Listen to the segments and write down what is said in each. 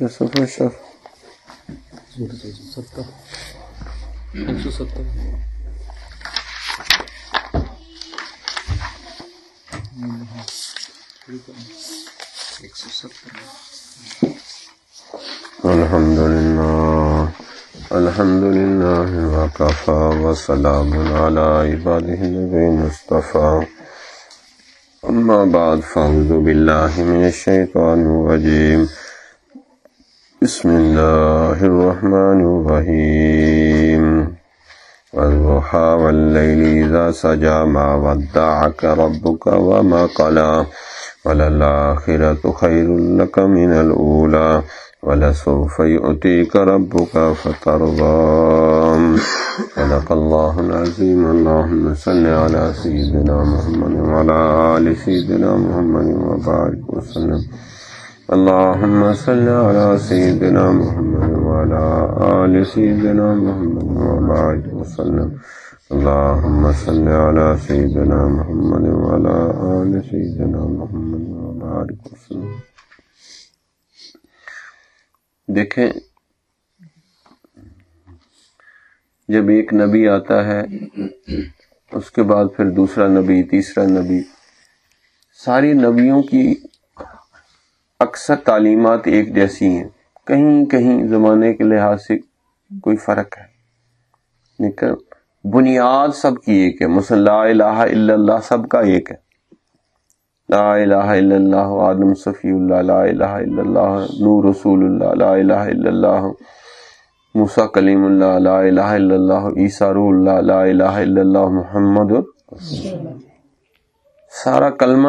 ایک سو ستر ایک سو ستر الحمد لله الحمد لله وكفى وسلام على عباده الذين اصطفى أما بعد، فأعوذ بالله من الشيطان الرجيم. بسم الله الرحمن الرحيم. والضحى والليل إذا سجى ما ودعك ربك وما قلى. وللآخرة خير لك من الأولى. ولسوف يؤتيك ربك فترضى. صدق الله العظيم. اللهم صل على سيدنا محمد وعلى آل سيدنا محمد وبارك وسلم. اللهم صل على سيدنا محمد وعلى آل سيدنا محمد وبارك وسلم. اللهم صل على سيدنا محمد وعلى آل سيدنا محمد وبارك وسلم. دیکھیں، جب ایک نبی آتا ہے، اس کے بعد پھر دوسرا نبی، تیسرا نبی، ساری نبیوں کی اکثر تعلیمات ایک جیسی ہیں۔ کہیں کہیں زمانے کے لحاظ سے کوئی فرق ہے۔ لیکن بنیاد سب کی ایک ہے۔ مثلا لا الہ الا اللہ سب کا ایک ہے۔ لا الہ الا اللہ آدم صفی اللہ، لا الہ الا اللہ نور رسول اللہ، لا الہ الا اللہ موسیٰ کلیم اللہ، لا الہ الا اللہ عیسیٰ روح اللہ، لا الہ الا اللہ محمد. سارا کلمہ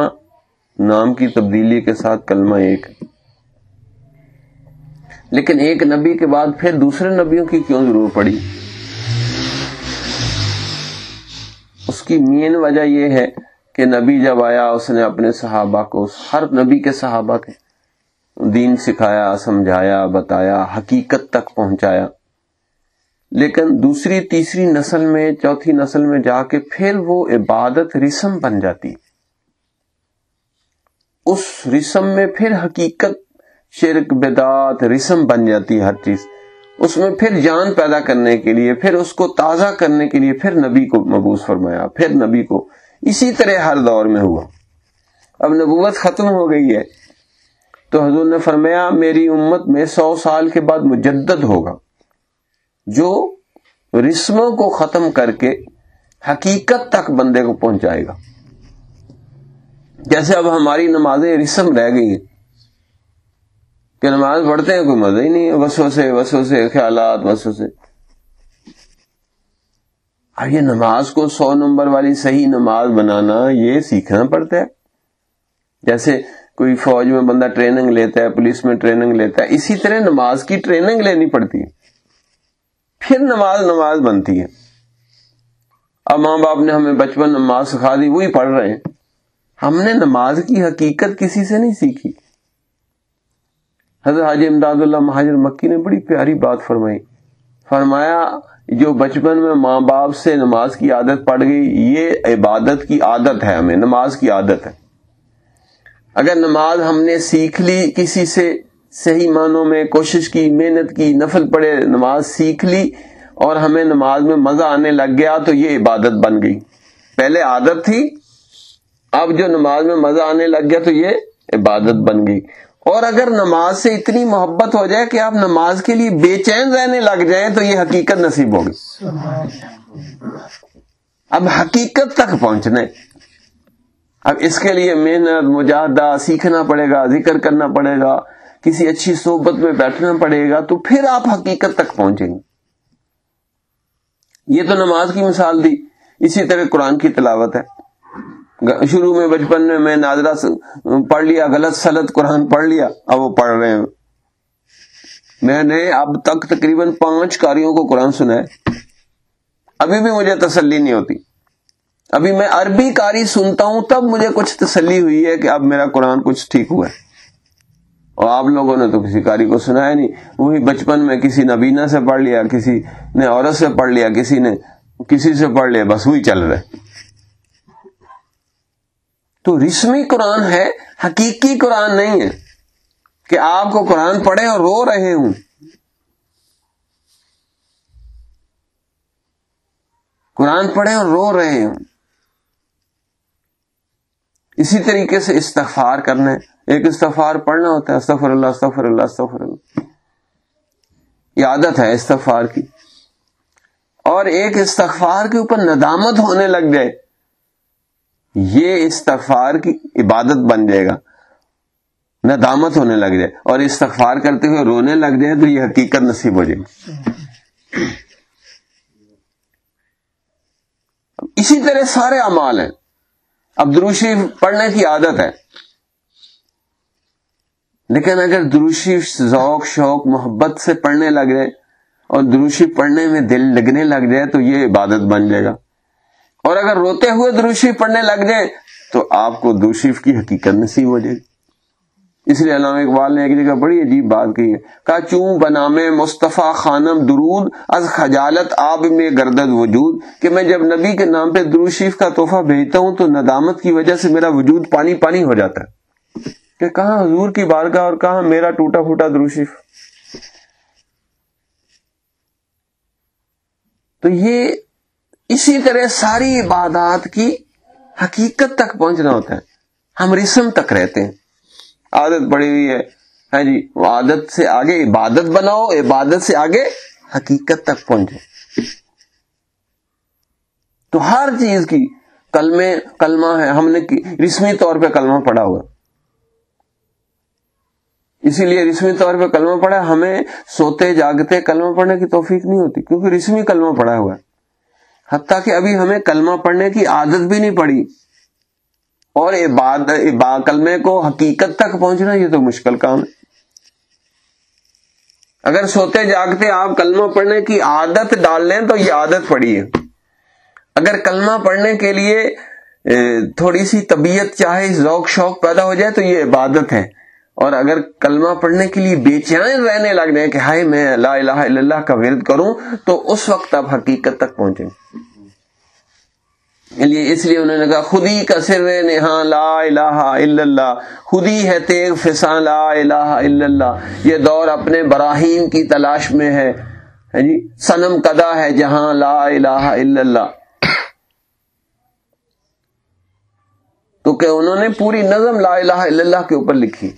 نام کی تبدیلی کے ساتھ کلمہ ایک لیکن ایک نبی کے بعد پھر دوسرے نبیوں کی کیوں ضرور پڑی؟ اس کی مین وجہ یہ ہے کہ نبی جب آیا، اس نے اپنے صحابہ کو، ہر نبی کے صحابہ کے دین سکھایا، سمجھایا، بتایا، حقیقت تک پہنچایا۔ لیکن دوسری، تیسری نسل میں، چوتھی نسل میں جا کے پھر وہ عبادت رسم بن جاتی۔ اس رسم میں پھر حقیقت شرک بدات رسم بن جاتی ہے ہر چیز۔ اس میں پھر جان پیدا کرنے کے لیے، پھر اس کو تازہ کرنے کے لیے پھر نبی کو مبوس فرمایا، پھر نبی کو۔ اسی طرح ہر دور میں ہوا۔ اب نبوت ختم ہو گئی ہے۔ تو حضور نے فرمایا، میری امت میں سو سال کے بعد مجدد ہوگا۔ جو رسموں کو ختم کر کے حقیقت تک بندے کو پہنچائے گا۔ جیسے اب ہماری نمازیں رسم رہ گئی ہیں کہ نماز پڑھتے ہیں، کوئی مزہ ہی نہیں ہے۔ وسو سے وسو سے خیالات وسو سے اب یہ نماز کو سو نمبر والی صحیح نماز بنانا، یہ سیکھنا پڑتا ہے۔ جیسے کوئی فوج میں بندہ ٹریننگ لیتا ہے، پولیس میں ٹریننگ لیتا ہے، اسی طرح نماز کی ٹریننگ لینی پڑتی ہے۔ پھر نماز نماز بنتی ہے۔ اب ماں باپ نے ہمیں بچپن نماز سکھا دی، وہی پڑھ رہے ہیں۔ ہم نے نماز کی حقیقت کسی سے نہیں سیکھی۔ حضرت حاجی امداد اللہ مہاجر مکی نے بڑی پیاری بات فرمائی۔ فرمایا، جو بچپن میں ماں باپ سے نماز کی عادت پڑ گئی، یہ عبادت کی عادت ہے ہمیں، نماز کی عادت ہے۔ اگر نماز ہم نے سیکھ لی کسی سے، صحیح معنوں میں کوشش کی، محنت کی، نفل پڑے، نماز سیکھ لی اور ہمیں نماز میں مزہ آنے لگ گیا، تو یہ عبادت بن گئی۔ پہلے عادت تھی اب جو نماز میں مزہ آنے لگ گیا تو یہ عبادت بن گئی۔ اور اگر نماز سے اتنی محبت ہو جائے کہ آپ نماز کے لیے بے چین رہنے لگ جائیں تو یہ حقیقت نصیب ہوگی۔ اب حقیقت تک پہنچنے اب اس کے لیے محنت، مجاہدہ، سیکھنا پڑے گا، ذکر کرنا پڑے گا، کسی اچھی صحبت میں بیٹھنا پڑے گا تو پھر آپ حقیقت تک پہنچیں گے۔ یہ تو نماز کی مثال دی۔ اسی طرح قرآن کی تلاوت ہے۔ شروع میں بچپن میں میں ناظرہ پڑھ لیا، غلط سلط قرآن پڑھ لیا، اب وہ پڑھ رہے ہیں۔ میں نے اب تک تقریباً پانچ کاریوں کو قرآن سنا ہے۔ ابھی بھی مجھے تسلی نہیں ہوتی۔ ابھی میں عربی کاری سنتا ہوں، تب مجھے کچھ تسلی ہوئی ہے کہ اب میرا قرآن کچھ ٹھیک ہوا ہے۔ اور آپ لوگوں نے تو کسی کاری کو سنا ہے نہیں۔ وہی بچپن میں کسی نبینا سے پڑھ لیا، کسی نے عورت سے پڑھ لیا، کسی نے کسی سے پڑھ لیا، بس وہی چل رہے تو رسمی قرآن ہے، حقیقی قرآن نہیں ہے کہ آپ کو قرآن پڑھے اور رو رہے ہوں۔ قرآن پڑھے اور رو رہے ہوں۔ اسی طریقے سے استغفار کرنا ہے۔ ایک استغفار پڑھنا ہوتا ہے، استغفر اللہ استغفر اللہ استغفر اللہ۔ یہ عادت ہے استغفار کی۔ اور ایک استغفار کے اوپر ندامت ہونے لگ جائے۔ یہ استغفار کی عبادت بن جائے گا۔ ندامت ہونے لگ جائے۔ اور استغفار کرتے ہوئے رونے لگ جائے تو یہ حقیقت نصیب ہو جائے گی۔ اسی طرح سارے اعمال ہیں۔ اب دروشی پڑھنے کی عادت ہے۔ لیکن اگر دروشی ذوق، شوق، محبت سے پڑھنے لگ جائے اور دروشی پڑھنے میں دل لگنے لگ جائے تو یہ عبادت بن جائے گا۔ اور اگر روتے ہوئے دروشی پڑھنے لگ جائے تو آپ کو دروشیف کی حقیقت نصیب ہو جائے گی۔ اس لیے علامہ اقبال نے ایک جگہ بڑی عجیب بات کی ہے۔ کہا، چوں بنام مصطفیٰ خانم درود از خجالت آب میں گردد وجود، کہ میں جب نبی کے نام پہ دروشیف کا تحفہ بھیجتا ہوں تو ندامت کی وجہ سے میرا وجود پانی پانی ہو جاتا ہے۔ کہ کہاں حضور کی بارگاہ اور کہاں میرا ٹوٹا پھوٹا دروشیف؟ تو یہ اسی طرح ساری عبادات کی حقیقت تک پہنچنا ہوتا ہے۔ ہم رسم تک رہتے ہیں۔ عادت پڑی ہوئی ہے۔ ہاں جی وہ عادت سے آگے عبادت بناؤ، عبادت سے آگے حقیقت تک پہنچو۔ تو ہر چیز کی کلمے، کلمہ ہے۔ ہم نے رسمی طور پہ کلمہ پڑھا ہوا۔ اسی لیے رسمی طور پہ کلمہ پڑھا، ہمیں سوتے جاگتے کلمہ پڑھنے کی توفیق نہیں ہوتی، کیونکہ رسمی کلمہ پڑھا ہوا ہے۔ حتیٰ کہ ابھی ہمیں کلمہ پڑھنے کی عادت بھی نہیں پڑی۔ اور کلمے کو حقیقت تک پہنچنا یہ تو مشکل کام ہے۔ اگر سوتے جاگتے آپ کلمہ پڑھنے کی عادت ڈال لیں تو یہ عادت پڑی ہے۔ اگر کلمہ پڑھنے کے لیے تھوڑی سی طبیعت چاہے، ذوق شوق پیدا ہو جائے تو یہ عبادت ہے۔ اور اگر کلمہ پڑھنے کے لیے بے چین رہنے لگ جائیں کہ ہائے میں لا الہ الا اللہ کا ورد کروں، تو اس وقت آپ حقیقت تک پہنچیں۔ اس لیے انہوں نے کہا خودی کا سر نہا لا الہ الا اللہ خودی ہے تیغ فسان لا الہ الا اللہ۔ یہ دور اپنے براہیم کی تلاش میں ہے۔ ہاں جی؟ سنم کدا ہے جہاں لا الہ الا اللہ۔ تو کہ انہوں نے پوری نظم لا الہ الا اللہ کے اوپر لکھی۔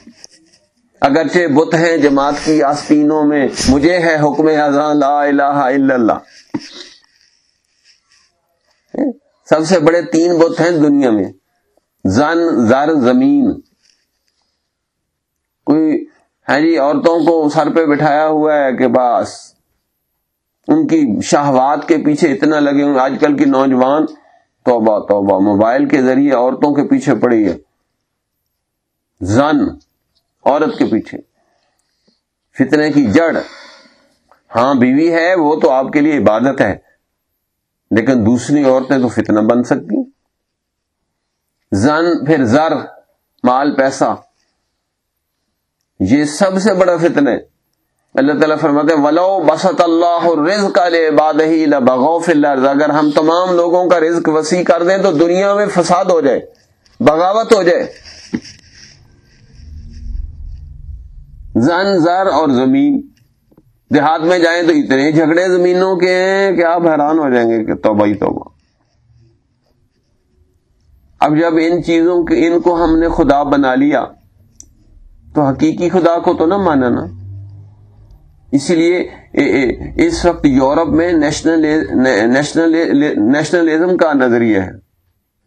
اگرچہ بت ہیں جماعت کی آستینوں میں، مجھے ہے حکم اذان لا الہ الا اللہ۔ سب سے بڑے تین بت ہیں دنیا میں۔ زن، زر، زمین۔ کوئی ہے جی عورتوں کو سر پہ بٹھایا ہوا ہے کہ بس۔ ان کی شہوات کے پیچھے اتنا لگے ہوئے آج کل کی نوجوان، توبہ توبہ۔ موبائل کے ذریعے عورتوں کے پیچھے پڑی ہے۔ زن۔ عورت کے پیچھے۔ فتنے کی جڑ۔ ہاں بیوی ہے، وہ تو آپ کے لیے عبادت ہے۔ لیکن دوسری عورتیں تو فتنہ بن سکتی۔ زن، پھر زر، مال، پیسہ۔ یہ سب سے بڑا فتن ہے۔ اللہ تعالیٰ فرماتے ولو بسط اللہ رزق ہی بغوف اللہ اگر ہم تمام لوگوں کا رزق وسیع کر دیں تو دنیا میں فساد ہو جائے، بغاوت ہو جائے۔ زن، زر اور زمین۔ دیہات میں جائیں تو اتنے جھگڑے زمینوں کے ہیں کہ آپ حیران ہو جائیں گے کہ توبہ ہی توبہ۔ اب جب ان چیزوں کے، ان کو ہم نے خدا بنا لیا، تو حقیقی خدا کو تو نہ مانا نا۔ اسی لیے اس وقت یورپ میں نیشنلزم کا نظریہ ہے۔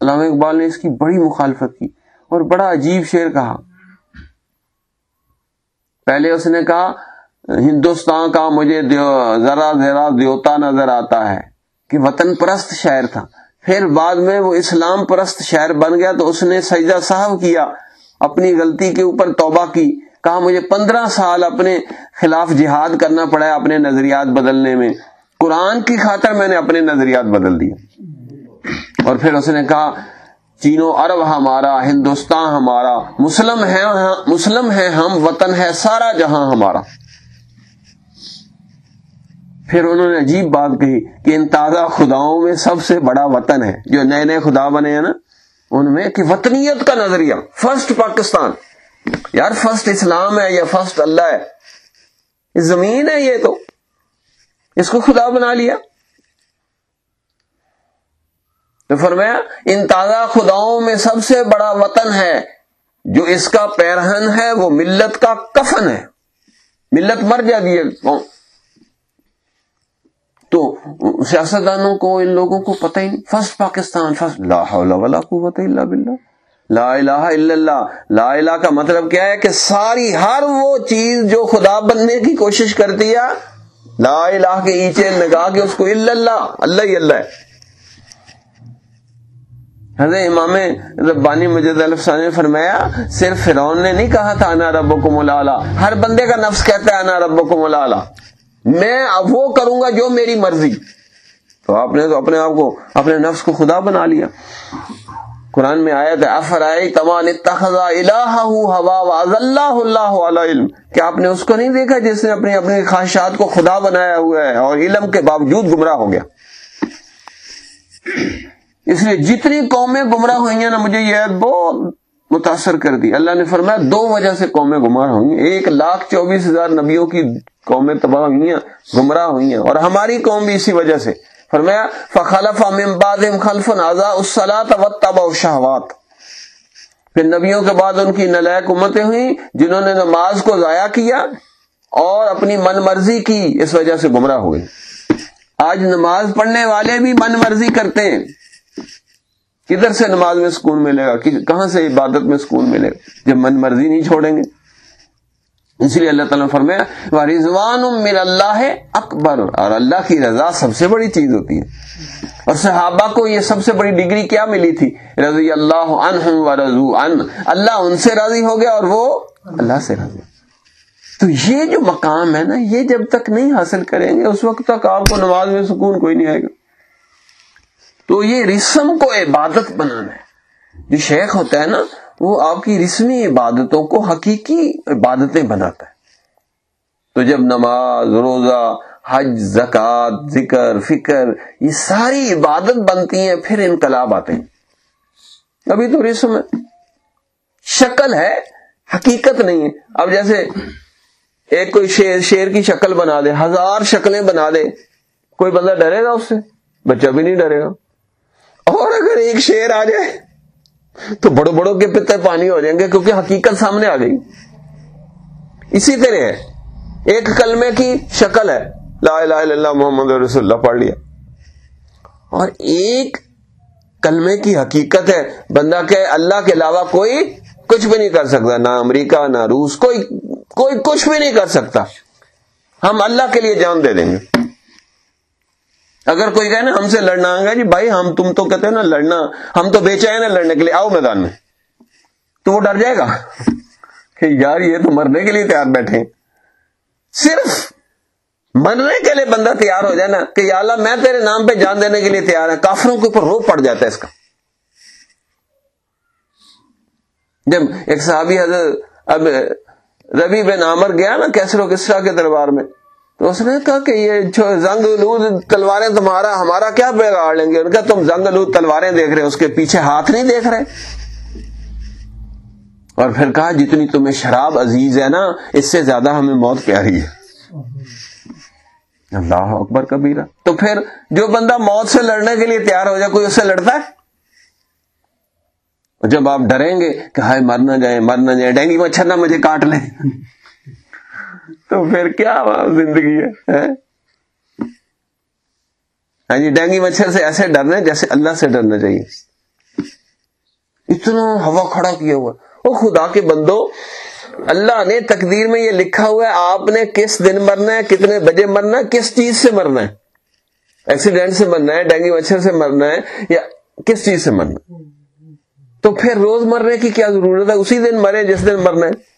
علامہ اقبال نے اس کی بڑی مخالفت کی اور بڑا عجیب شعر کہا۔ پہلے اس نے کہا، ہندوستان کا مجھے ذرا ذرا دیوتا نظر آتا ہے کہ وطن پرست شہر تھا۔ پھر بعد میں وہ اسلام پرست شہر بن گیا تو اس نے سجدہ صاحب کیا، اپنی غلطی کے اوپر توبہ کی۔ کہا، مجھے پندرہ سال اپنے خلاف جہاد کرنا پڑا ہے اپنے نظریات بدلنے میں۔ قرآن کی خاطر میں نے اپنے نظریات بدل دیے۔ اور پھر اس نے کہا چینو عرب ہمارا، ہندوستان ہمارا، مسلم ہے ہاں، مسلم ہے ہم، وطن ہے سارا جہاں ہمارا۔ پھر انہوں نے عجیب بات کہی کہ ان تازہ خداؤں میں سب سے بڑا وطن ہے۔ جو نئے نئے خدا بنے ہیں نا، ان میں کہ وطنیت کا نظریہ۔ فرسٹ پاکستان یار فرسٹ اسلام ہے یا فرسٹ اللہ ہے؟ زمین ہے یہ تو۔ اس کو خدا بنا لیا۔ تو فرمایا، ان تازہ خداؤں میں سب سے بڑا وطن ہے، جو اس کا پیرہن ہے، وہ ملت کا کفن ہے۔ ملت مر جاتی ہے۔ تو سیاستدانوں کو، ان لوگوں کو پتہ ہی نہیں۔ First Pakistan, first. لا حول ولا قوت الا باللہ۔ لا الہ الا اللہ۔ لا الہ کا مطلب کیا ہے کہ ساری، ہر وہ چیز جو خدا بننے کی کوشش کرتی ہے، لا الہ کے ایچے لگا کے اس کو الا اللہ۔ اللہ ہی اللہ ہے۔ حضرت امام ربانی مجد الفسانی نے فرمایا، صرف فرعون نے نہیں کہا تھا، انا ربکم الاعلی۔ ہر بندے کا نفس کہتا ہے، انا ربکم الاعلی۔ میں اب وہ کروں گا جو میری مرضی۔ تو آپ نے تو اپنے آپ کو، اپنے نفس کو خدا بنا لیا۔ قرآن میں آیا تھا افرائی تمان اتخذا الہ ہوا واض اللہ اللہ علیہ علم۔ کیا آپ نے اس کو نہیں دیکھا جس نے اپنی اپنی خواہشات کو خدا بنایا ہوا ہے اور علم کے باوجود گمراہ ہو گیا؟ اس لیے جتنی قومیں گمراہ ہوئی ہیں نا، مجھے یہ بہت متاثر کر دی۔ اللہ نے فرمایا، دو وجہ سے قومیں گمراہ ہوئی ہیں۔ ایک لاکھ چوبیس ہزار نبیوں کی قومیں تباہ ہوئی ہیں، گمراہ ہوئی ہیں۔ اور ہماری قوم بھی اسی وجہ سے۔ فرمایا، فخلف من بعدهم خلف اعضاء الصلاۃ واتبعوا الشهوات۔ پھر نبیوں کے بعد ان کی نلائق امتیں ہوئیں، جنہوں نے نماز کو ضائع کیا اور اپنی من مرضی کی اس وجہ سے گمراہ ہوئے۔ آج نماز پڑھنے والے بھی من مرضی کرتے ہیں۔ کدھر سے نماز میں سکون ملے گا؟ کہاں سے عبادت میں سکون ملے گا؟ جب من مرضی نہیں چھوڑیں گے۔ اس لیے اللہ تعالیٰ فرمایا رضوان من اللہ اکبر، اور اللہ کی رضا سب سے بڑی چیز ہوتی ہے۔ اور صحابہ کو یہ سب سے بڑی ڈگری کیا ملی تھی؟ رضی اللہ عنہم و رضو ان۔ اللہ ان سے راضی ہو گیا اور وہ اللہ سے راضی۔ تو یہ جو مقام ہے نا، یہ جب تک نہیں حاصل کریں گے، اس وقت تک آپ کو نماز میں سکون کوئی نہیں آئے گا۔ تو یہ رسم کو عبادت بنانا ہے۔ جو شیخ ہوتا ہے نا، وہ آپ کی رسمی عبادتوں کو حقیقی عبادتیں بناتا ہے۔ تو جب نماز، روزہ، حج زکات ذکر، فکر، یہ ساری عبادت بنتی ہیں، پھر انقلاب آتے ہیں۔ ابھی تو رسم ہے۔ شکل ہے، حقیقت نہیں ہے۔ اب جیسے ایک کوئی شیر شیر کی شکل بنا دے ہزار شکلیں بنا دے کوئی بندہ ڈرے گا اس سے؟ بچہ بھی نہیں ڈرے گا۔ اور اگر ایک شیر آ جائے تو بڑوں بڑوں کے پتے پانی ہو جائیں گے کیونکہ حقیقت سامنے آ گئی۔ اسی طرح ہے۔ ایک کلمے کی شکل ہے۔ لا الہ الا اللہ محمد رسول اللہ، پڑھ لیا۔ اور ایک کلمے کی حقیقت ہے۔ بندہ کہ اللہ کے علاوہ کوئی کچھ بھی نہیں کر سکتا، نہ امریکہ، نہ روس، کوئی کوئی کچھ بھی نہیں کر سکتا۔ ہم اللہ کے لیے جان دے دیں گے۔ اگر کوئی کہے نا ہم سے لڑنا آئے گا جی بھائی ہم تم تو کہتے ہیں نا لڑنا، ہم تو بیچے ہیں نا لڑنے کے لیے، آؤ میدان میں۔ تو وہ ڈر جائے گا کہ یار یہ تو مرنے کے لیے تیار بیٹھے صرف مرنے کے لیے بندہ تیار ہو جائے نا کہ یا اللہ میں تیرے نام پہ جان دینے کے لیے تیار ہے کافروں کے اوپر روپ پڑ جاتا ہے اس کا۔ جب ایک صحابی حضرت اب ربی بن عامر گیا نا کیسرو کسرا کے دربار میں تو اس نے کہا کہ یہ زنگ لود تلواریں تمہارا ہمارا کیا بگاڑ لیں گے؟ ان کا تم زنگ لود تلواریں دیکھ رہے اس کے پیچھے ہاتھ نہیں دیکھ رہے۔ اور پھر کہا، جتنی تمہیں شراب عزیز ہے نا، اس سے زیادہ ہمیں موت پیاری ہے۔ اللہ اکبر کبیرہ۔ تو پھر جو بندہ موت سے لڑنے کے لیے تیار ہو جائے، کوئی اس سے لڑتا ہے؟ جب آپ ڈریں گے کہ ہائے مرنا جائیں مرنا جائیں، ڈینگی مچھر نہ مجھے کاٹ لیں۔ تو پھر کیا زندگی ہے ہاں جی ڈینگی مچھر سے ایسے ڈرنا جیسے اللہ سے ڈرنا چاہیے۔ اتنا ہوا کھڑا کیا ہوا۔ وہ خدا کے بندو، اللہ نے تقدیر میں یہ لکھا ہوا ہے، آپ نے کس دن مرنا ہے، کتنے بجے مرنا ہے، کس چیز سے مرنا ہے؟ ایکسیڈنٹ سے مرنا ہے، ڈینگی مچھر سے مرنا ہے، یا کس چیز سے مرنا ہے؟ تو پھر روز مرنے کی کیا ضرورت ہے؟ اسی دن مرے، جس دن مرنا ہے؟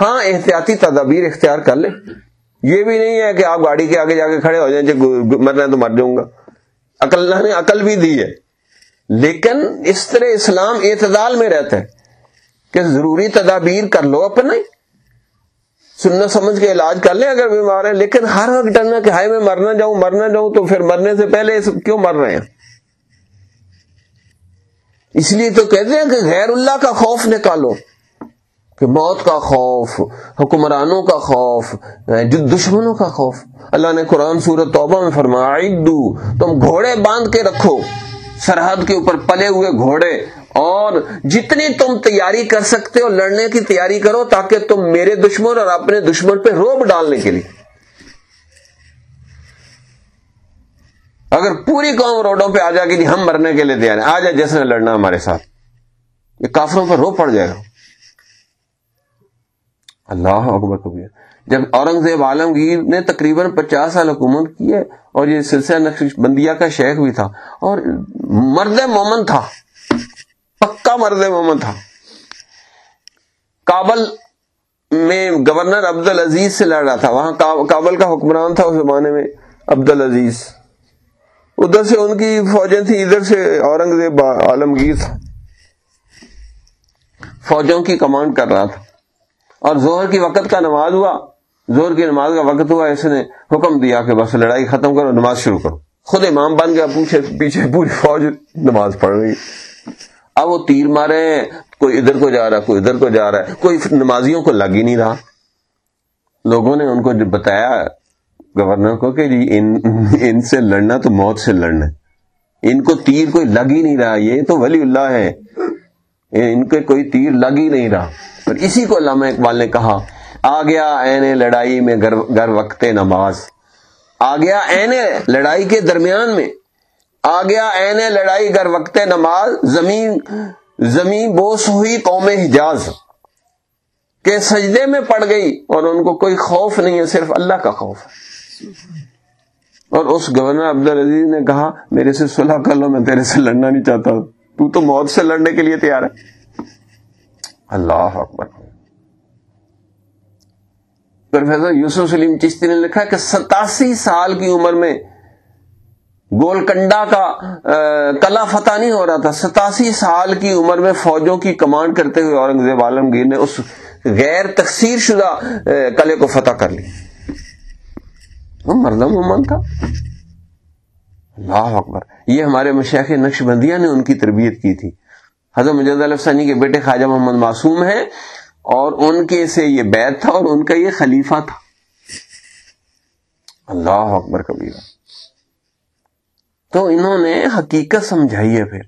ہاں احتیاطی تدابیر اختیار کر لیں۔ یہ بھی نہیں ہے کہ آپ گاڑی کے آگے جا کے کھڑے ہو جائیں جی، جب مرنا تو مر جاؤں گا۔ عقل اللہ نے عقل بھی دی ہے۔ لیکن اس طرح اسلام اعتدال میں رہتا ہے کہ ضروری تدابیر کر لو اپنے سننا سمجھ کے علاج کر لیں اگر بیمار ہیں، لیکن ہر وقت ڈرنا کہ ہائے، میں مرنا جاؤں مرنا جاؤں، تو پھر مرنے سے پہلے کیوں مر رہے ہیں؟ اس لیے تو کہتے ہیں کہ غیر اللہ کا خوف نکالو۔ کہ موت کا خوف، حکمرانوں کا خوف دشمنوں کا خوف۔ اللہ نے قرآن سورت توبہ میں فرمایا تم گھوڑے باندھ کے رکھو۔ سرحد کے اوپر پلے ہوئے گھوڑے۔ اور جتنی تم تیاری کر سکتے ہو، لڑنے کی تیاری کرو تاکہ تم میرے دشمن اور اپنے دشمن پہ روب ڈالنے کے لیے۔ اگر پوری قوم روڈوں پہ آ جائے گی ہم مرنے کے لیے تیار ہیں۔ آ جائے جس نے لڑنا ہمارے ساتھ۔ یہ کافروں پر رو پڑ جائے گا۔ اللہ اکبر کبیر جب اورنگزیب عالمگیر نے تقریباً پچاس سال حکومت کی ہے اور یہ سلسلہ نقش بندیا کا شیخ بھی تھا اور مرد مومن تھا، پکا مرد مومن تھا۔ کابل میں گورنر عبد العزیز سے لڑ رہا تھا، وہاں کابل کا حکمران تھا اس زمانے میں عبد العزیز ادھر سے ان کی فوجیں تھیں، ادھر سے اورنگزیب عالمگیر تھا۔ فوجوں کی کمانڈ کر رہا تھا۔ اور زہر کی وقت کا نماز ہوا۔ زہر کی نماز کا وقت ہوا، اس نے حکم دیا کہ بس لڑائی ختم کرو، نماز شروع کرو۔ خود امام بن گیا پوچھے پیچھے پوری فوج نماز پڑھ رہی۔ اب وہ تیر مارے ہیں، کوئی ادھر کو جا رہا، کوئی ادھر کو جا رہا ہے۔ کوئی نمازیوں کو لگ ہی نہیں رہا۔ لوگوں نے ان کو بتایا گورنر کو کہ جی ان ان سے لڑنا تو موت سے لڑنا ان کو تیر کوئی لگ ہی نہیں رہا، یہ تو ولی اللہ ہے۔ ان کے کوئی تیر لگ ہی نہیں رہا۔ پر اسی کو علامہ اقبال نے کہا، آ گیا این لڑائی میں گر وقت نماز۔ آ گیا این لڑائی کے درمیان میں۔ آ گیا این لڑائی گر وقت نماز۔ زمین زمین بوس ہوئی قوم حجاز۔ کے سجدے میں پڑ گئی اور ان کو کوئی خوف نہیں ہے، صرف اللہ کا خوف۔ ہے اور اس گورنر عبد العزیز نے کہا، میرے سے صلح کر لو، میں تیرے سے لڑنا نہیں چاہتا۔ ہوں تو تو موت سے لڑنے کے لیے تیار ہے۔ اللہ اکبر۔ پروفیسر یوسف سلیم چشتی نے لکھا کہ ستاسی سال کی عمر میں گولکنڈا کا کلا فتح نہیں ہو رہا تھا۔ ستاسی سال کی عمر میں فوجوں کی کمانڈ کرتے ہوئے اورنگزیب عالمگیر نے اس غیر تقسیر شدہ قلعے کو فتح کر لی وہ مردم عمن تھا۔ اللہ اکبر۔ یہ ہمارے مشیخ نقش بندیاں نے ان کی تربیت کی تھی۔ حضرت مجد الفسانی کے بیٹے خواجہ محمد معصوم ہیں اور ان کے سے یہ بیت تھا اور ان کا یہ خلیفہ تھا۔ اللہ اکبر کبیرہ۔ تو انہوں نے حقیقت سمجھائی ہے پھر۔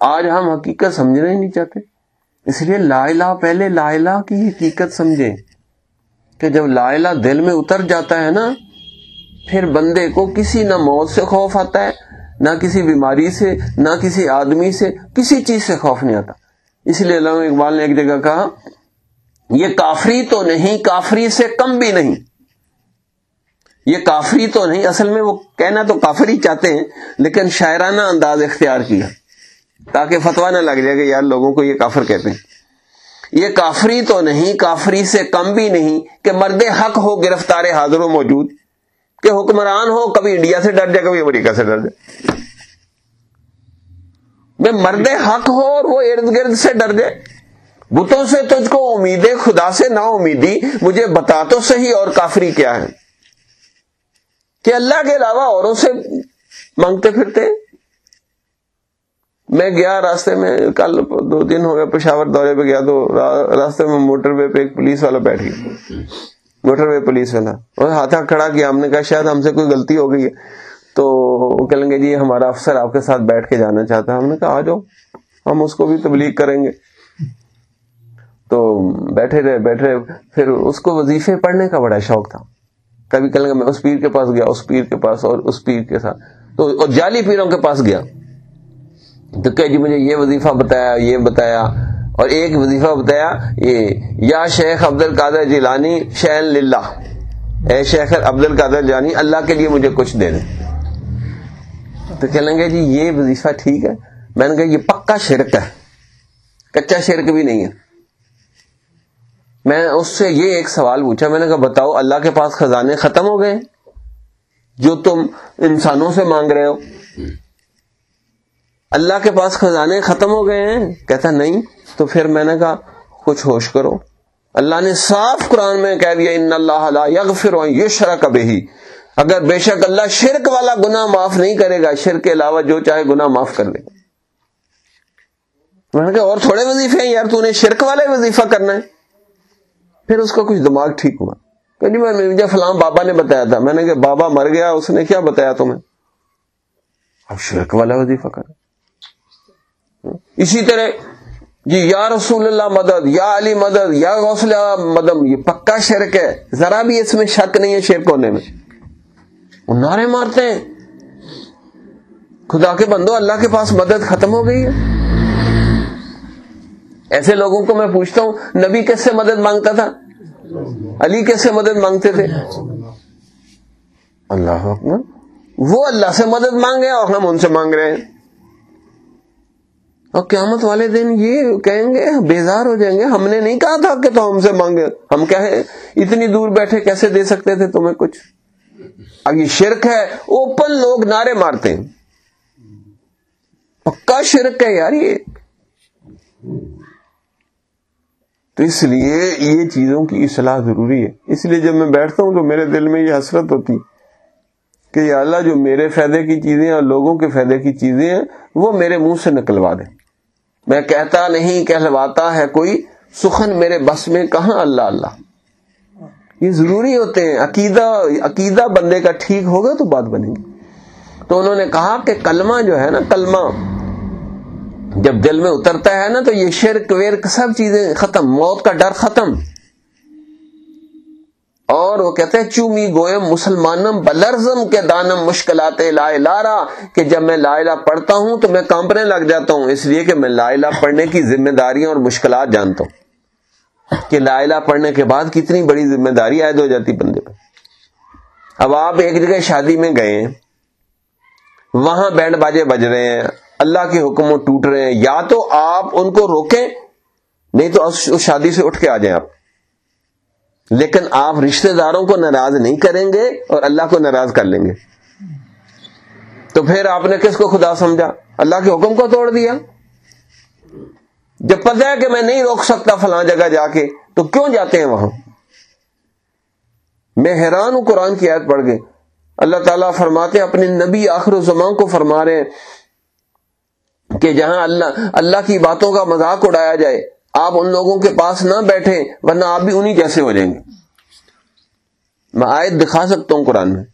آج ہم حقیقت سمجھنا ہی نہیں چاہتے۔ اس لیے لا الہ پہلے لا الہ کی حقیقت سمجھیں۔ کہ جب لا دل میں اتر جاتا ہے نا پھر بندے کو کسی نہ موت سے خوف آتا ہے، نہ کسی بیماری سے، نہ کسی آدمی سے، کسی چیز سے خوف نہیں آتا۔ اس لیے علامہ اقبال نے ایک جگہ کہا، یہ کافری تو نہیں، کافری سے کم بھی نہیں۔ یہ کافری تو نہیں، اصل میں وہ کہنا تو کافری چاہتے ہیں، لیکن شاعرانہ انداز اختیار کیا۔ تاکہ فتوا نہ لگ جائے کہ یار لوگوں کو یہ کافر کہتے ہیں۔ یہ کافری تو نہیں، کافری سے کم بھی نہیں کہ مرد حق ہو، گرفتار حاضر و موجود۔ کہ حکمران ہو کبھی انڈیا سے ڈر جائے، کبھی امریکہ سے ڈر جائے۔ میں مرد حق ہو اور وہ ارد گرد سے ڈر جائے۔ بتوں سے تجھ کو امید خدا سے نہ امیدی، مجھے بتا تو صحیح اور کافری کیا ہے۔ کہ اللہ کے علاوہ اوروں سے مانگتے پھرتے۔ میں گیا راستے میں، کل دو دن ہو گیا پشاور دورے پہ گیا تو راستے میں موٹر وے پہ ایک پولیس والا بیٹھ گیا۔ موٹر وے پولیس والا۔ اور ہاتھ کھڑا کیا۔ ہم نے کہا، شاید ہم سے کوئی غلطی ہو گئی ہے۔ تو وہ کہیں گے جی ہمارا افسر آپ کے ساتھ بیٹھ کے جانا چاہتا ہے۔ ہم نے کہا، آ جاؤ۔ ہم اس کو بھی تبلیغ کریں گے۔ تو بیٹھے رہے بیٹھے رہے۔ پھر اس کو وظیفے پڑھنے کا بڑا شوق تھا۔ کبھی کہیں گے میں اس پیر کے پاس گیا، اس پیر کے پاس اور اس پیر کے ساتھ۔ تو اور جعلی پیروں کے پاس گیا۔ تو کہ جی مجھے یہ وظیفہ بتایا، یہ بتایا۔ اور ایک وظیفہ بتایا، یہ، یا شیخ عبد القادر جیلانی شین للہ۔ اے شیخ عبد القادر جانی اللہ کے لیے مجھے کچھ دے دیں تو کہ لیں گے جی یہ وظیفہ ٹھیک ہے۔ میں نے کہا، یہ پکا شرک ہے۔ کچا شرک بھی نہیں ہے۔ میں اس سے یہ ایک سوال پوچھا، میں نے کہا، بتاؤ، اللہ کے پاس خزانے ختم ہو گئے؟ جو تم انسانوں سے مانگ رہے ہو۔ اللہ کے پاس خزانے ختم ہو گئے ہیں؟ کہتا، نہیں۔ تو پھر میں نے کہا، کچھ ہوش کرو۔ اللہ نے صاف قرآن میں کہہ دیا، ان اللہ یغفر یہ شرک ابھی اگر بے شک اللہ شرک والا گنا معاف نہیں کرے گا، شرک کے علاوہ جو چاہے گنا معاف کر دے میں نے کہا، اور تھوڑے وظیفے ہیں یار، تو نے شرک والے وظیفہ کرنا ہے۔ پھر اس کا کچھ دماغ ٹھیک ہوا۔ کہ جی میں مجھے فلاں بابا نے بتایا تھا، میں نے کہا، بابا مر گیا، اس نے کیا بتایا تمہیں؟ اب شرک والا وظیفہ کر۔ اسی طرح جی یا رسول اللہ مدد، یا علی مدد، یا غوثل مدم، یہ پکا شرک ہے۔ ذرا بھی اس میں شک نہیں ہے شرک ہونے میں۔ وہ نعرے مارتے ہیں۔ خدا کے بندو، اللہ کے پاس مدد ختم ہو گئی ہے۔ ایسے لوگوں کو میں پوچھتا ہوں، نبی کیسے مدد مانگتا تھا؟ علی کیسے مدد مانگتے تھے؟ اللہ اکبر۔ وہ اللہ سے مدد مانگے اور ہم ان سے مانگ رہے ہیں۔ اور قیامت والے دن یہ کہیں گے، بیزار ہو جائیں گے۔ ہم نے نہیں کہا تھا کہ تو ہم سے مانگے ہم کہیں اتنی دور بیٹھے کیسے دے سکتے تھے تمہیں کچھ؟ اب یہ شرک ہے۔ اوپن لوگ نعرے مارتے ہیں۔ پکا شرک ہے یار یہ۔ تو اس لیے یہ چیزوں کی اصلاح ضروری ہے۔ اس لیے جب میں بیٹھتا ہوں تو میرے دل میں یہ حسرت ہوتی کہ یا اللہ جو میرے فائدے کی چیزیں اور لوگوں کے فائدے کی چیزیں ہیں، وہ میرے منہ سے نکلوا دیں۔ میں کہتا نہیں کہلواتا ہے کوئی سخن میرے بس میں کہاں اللہ اللہ؟ یہ ضروری ہوتے ہیں۔ عقیدہ عقیدہ بندے کا ٹھیک ہوگا تو بات بنے گی۔ تو انہوں نے کہا کہ کلمہ جو ہے نا، کلمہ جب دل میں اترتا ہے نا تو یہ شرک، ویرک سب چیزیں ختم، موت کا ڈر ختم۔ اور وہ کہتے ہیں چومی گوئے مسلمانم بلرزم کے دانم مشکلات لا لارا، کہ جب میں لا الہ پڑھتا ہوں تو میں کانپنے لگ جاتا ہوں، اس لیے کہ میں لا الہ پڑھنے کی ذمہ داریاں اور مشکلات جانتا ہوں۔ کہ لا الہ پڑھنے کے بعد کتنی بڑی ذمہ داری عائد ہو جاتی بندے پہ اب آپ ایک جگہ شادی میں گئے ہیں، وہاں بینڈ باجے بج رہے ہیں، اللہ کے حکم ٹوٹ رہے ہیں، یا تو آپ ان کو روکیں، نہیں تو اس شادی سے اٹھ کے آ جائیں آپ۔ لیکن آپ رشتہ داروں کو ناراض نہیں کریں گے اور اللہ کو ناراض کر لیں گے۔ تو پھر آپ نے کس کو خدا سمجھا؟ اللہ کے حکم کو توڑ دیا۔ جب پتہ ہے کہ میں نہیں روک سکتا فلاں جگہ جا کے، تو کیوں جاتے ہیں وہاں؟ میں حیران ہوں، قرآن کی آیت پڑھ گئے اللہ تعالیٰ فرماتے اپنے نبی آخر زمان کو فرما رہے ہیں کہ جہاں اللہ اللہ کی باتوں کا مذاق اڑایا جائے آپ ان لوگوں کے پاس نہ بیٹھے ورنہ آپ بھی انہی جیسے ہو جائیں گے۔ میں آیت دکھا سکتا ہوں قرآن میں۔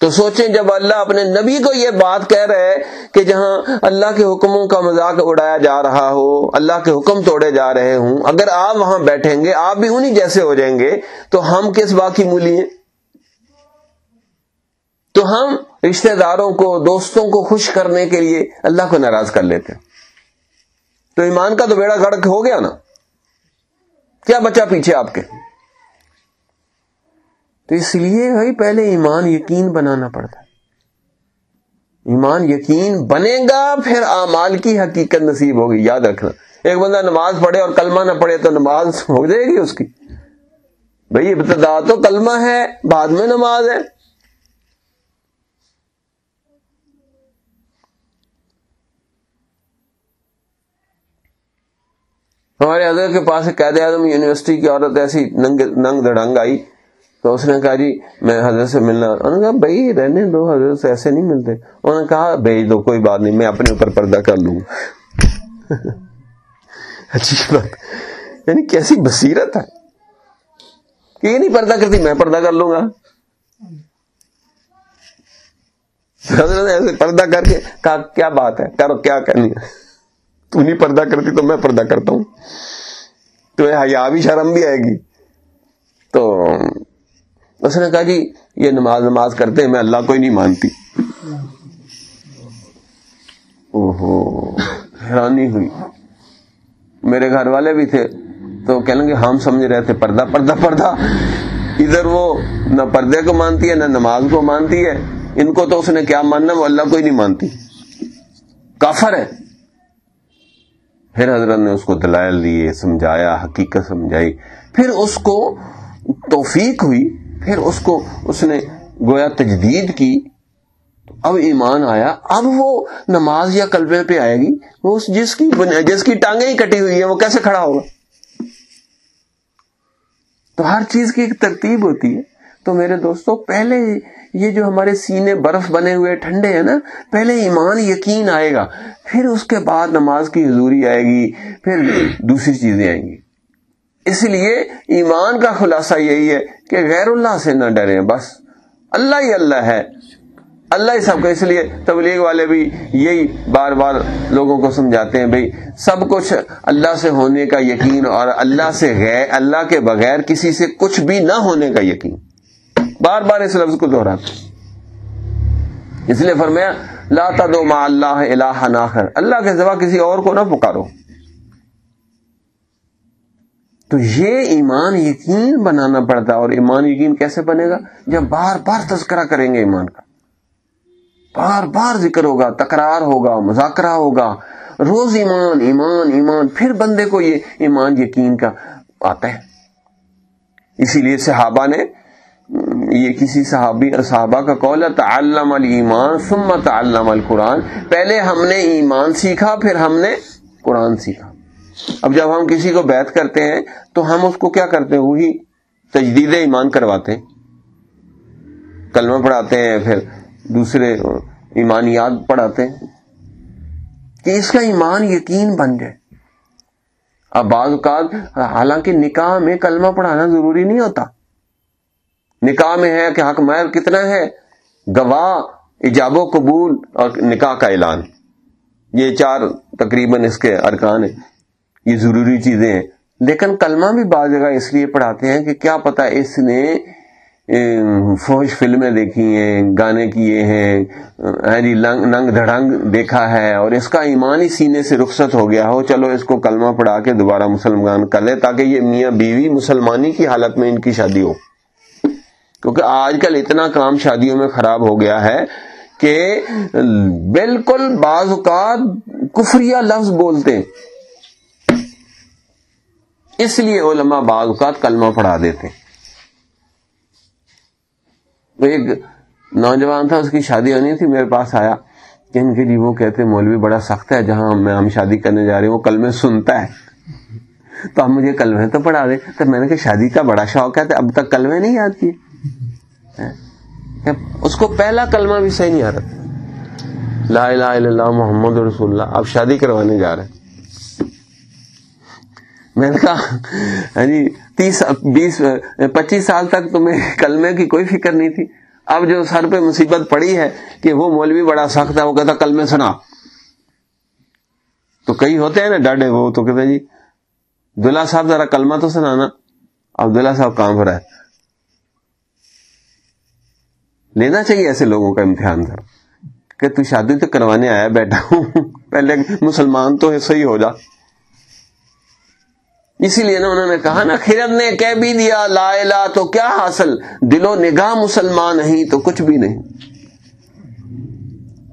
تو سوچیں جب اللہ اپنے نبی کو یہ بات کہہ رہے کہ جہاں اللہ کے حکموں کا مذاق اڑایا جا رہا ہو، اللہ کے حکم توڑے جا رہے ہوں، اگر آپ وہاں بیٹھیں گے، آپ بھی انہی جیسے ہو جائیں گے، تو ہم کس باقی مولی ہیں؟ تو ہم رشتہ داروں کو، دوستوں کو خوش کرنے کے لیے اللہ کو ناراض کر لیتے ہیں۔ تو ایمان کا تو بیڑا گڑک ہو گیا نا۔ کیا بچا پیچھے آپ کے؟ تو اس لیے بھائی پہلے ایمان یقین بنانا پڑتا ہے۔ ایمان یقین بنے گا، پھر اعمال کی حقیقت نصیب ہوگی، یاد رکھنا۔ ایک بندہ نماز پڑھے اور کلمہ نہ پڑھے تو نماز ہو جائے گی اس کی۔ بھائی ابتدا تو کلمہ ہے، بعد میں نماز ہے۔ ہمارے حضرت کے پاس قید اعظم یونیورسٹی کی عورت ایسی ننگ ننگ دڑنگ آئی تو اس نے کہا جی میں حضرت سے ملنا۔ انہوں نے کہا، بھائی، رہنے دو، حضرت سے ایسے نہیں ملتے۔ انہوں نے کہا بھیج دو، کوئی بات نہیں، میں اپنے اوپر پردہ کر لوں۔ اچھی بات۔ یعنی کیسی بصیرت ہے۔ کہ یہ نہیں پردہ کرتی، میں پردہ کر لوں گا۔ حضرت ایسے پردہ کر کے کہا، کیا بات ہے؟ کرو، کیا کرنی ہے؟ تو نہیں پردہ کرتی تو میں پردہ کرتا ہوں۔ تو حیا بھی شرم بھی آئے گی۔ تو اس نے کہا جی یہ نماز نماز کرتے ہیں، میں اللہ کو ہی نہیں مانتی۔ اوہو، حیرانی ہوئی۔ میرے گھر والے بھی تھے، تو کہنے گے ہم سمجھ رہے تھے، پردہ پردہ پردہ۔ ادھر وہ نہ پردے کو مانتی ہے، نہ نماز کو مانتی ہے۔ ان کو تو اس نے کیا ماننا، وہ اللہ کو ہی نہیں مانتی۔ کافر ہے۔ پھر حضرت نے اس کو دلائل دیے، سمجھایا، حقیقت سمجھائی۔ پھر اس کو توفیق ہوئی، پھر اس کو اس نے گویا تجدید کی۔ اب ایمان آیا، اب وہ نماز یا کلبے پہ آئے گی۔ وہ جس کی جس کی ٹانگیں ہی کٹی ہوئی ہے وہ کیسے کھڑا ہوگا؟ تو ہر چیز کی ایک ترتیب ہوتی ہے۔ تو میرے دوستوں پہلے یہ جو ہمارے سینے برف بنے ہوئے ٹھنڈے ہیں نا، پہلے ایمان یقین آئے گا، پھر اس کے بعد نماز کی حضوری آئے گی، پھر دوسری چیزیں آئیں گی۔ اس لیے ایمان کا خلاصہ یہی ہے کہ غیر اللہ سے نہ ڈریں، بس۔ اللہ ہی اللہ ہے۔ اللہ ہی سب کو، اس لیے تبلیغ والے بھی یہی بار بار لوگوں کو سمجھاتے ہیں بھائی سب کچھ اللہ سے ہونے کا یقین اور اللہ سے غیر، اللہ کے بغیر کسی سے کچھ بھی نہ ہونے کا یقین۔ بار بار اس لفظ کو دوہراتے اس لیے فرمایا، لا دو ما اللہ الہ ناخر اللہ کے سوا کسی اور کو نہ پکارو۔ تو یہ ایمان یقین بنانا پڑتا اور ایمان یقین کیسے بنے گا؟ جب بار بار تذکرہ کریں گے ایمان کا۔ بار بار ذکر ہوگا، تکرار ہوگا، مذاکرہ ہوگا۔ روز ایمان ایمان ایمان۔ پھر بندے کو یہ ایمان یقین کا آتا ہے۔ اسی لیے صحابہ نے یہ کسی صحابی اور صحابہ کا قول ہے، تعلم المان ثم تعلم القرآن۔ پہلے ہم نے ایمان سیکھا، پھر ہم نے قرآن سیکھا۔ اب جب ہم کسی کو بیت کرتے ہیں، تو ہم اس کو کیا کرتے ہیں؟ وہی تجدید ایمان کرواتے ہیں۔ کلمہ پڑھاتے ہیں، پھر دوسرے ایمانیات پڑھاتے ہیں۔ کہ اس کا ایمان یقین بن جائے۔ اب بعض اوقات، حالانکہ نکاح میں کلمہ پڑھانا ضروری نہیں ہوتا۔ نکاح میں ہے کہ حق مہر کتنا ہے؟ گواہ، ایجاب و قبول اور نکاح کا اعلان۔ یہ چار تقریباً اس کے ارکان ہیں۔ یہ ضروری چیزیں ہیں۔ لیکن کلمہ بھی بعض جگہ اس لیے پڑھاتے ہیں کہ کیا پتا اس نے فوج فلمیں دیکھی ہیں، گانے کیے ہیں جی ننگ دھڑنگ دیکھا ہے اور اس کا ایمان ہی سینے سے رخصت ہو گیا ہو۔ چلو اس کو کلمہ پڑھا کے دوبارہ مسلمان کر لے تاکہ یہ میاں بیوی مسلمانی کی حالت میں ان کی شادی ہو۔ کیونکہ آج کل اتنا کام شادیوں میں خراب ہو گیا ہے کہ بالکل بعض اوقات کفریہ لفظ بولتے ہیں۔ اس لیے علماء بعض اوقات کلمہ پڑھا دیتے تو ایک نوجوان تھا، اس کی شادی ہونی تھی، میرے پاس آیا کہ ان کے لیے وہ کہتے مولوی بڑا سخت ہے، جہاں میں ہم شادی کرنے جا رہے ہیں وہ کلمے سنتا ہے۔ تو ہم مجھے کلمے تو پڑھا دے۔ تو میں نے کہا، شادی کا بڑا شوق ہے، تو اب تک کلمے نہیں یاد کیے۔ اس کو پہلا کلمہ بھی صحیح نہیں آ رہا۔ لا الہ الا اللہ محمد رسول اللہ۔ اب شادی کروانے جا رہے ہیں۔ میں نے کہا ہاں جی تیس، بیس، پچیس سال تک تمہیں کلمے کی کوئی فکر نہیں تھی۔ اب جو سر پہ مصیبت پڑی ہے کہ وہ مولوی بڑا سخت ہے، وہ کہتا کلمے سنا۔ تو کئی ہوتے ہیں نا ڈاڈے، وہ تو کہتے جی دلہا صاحب ذرا کلمہ تو سنانا۔ اب صاحب کام ہو رہا ہے۔ لینا چاہیے ایسے لوگوں کا امتحان سر کہ تو شادی تو کروانے آیا، بیٹھا ہوں۔ پہلے مسلمان تو صحیح ہو جا۔ اسی لیے نا انہوں نے کہا نا خرد نے کہہ بھی دیا، لا الہ، تو کیا حاصل؟ دل و نگاہ مسلمان نہیں تو کچھ بھی نہیں۔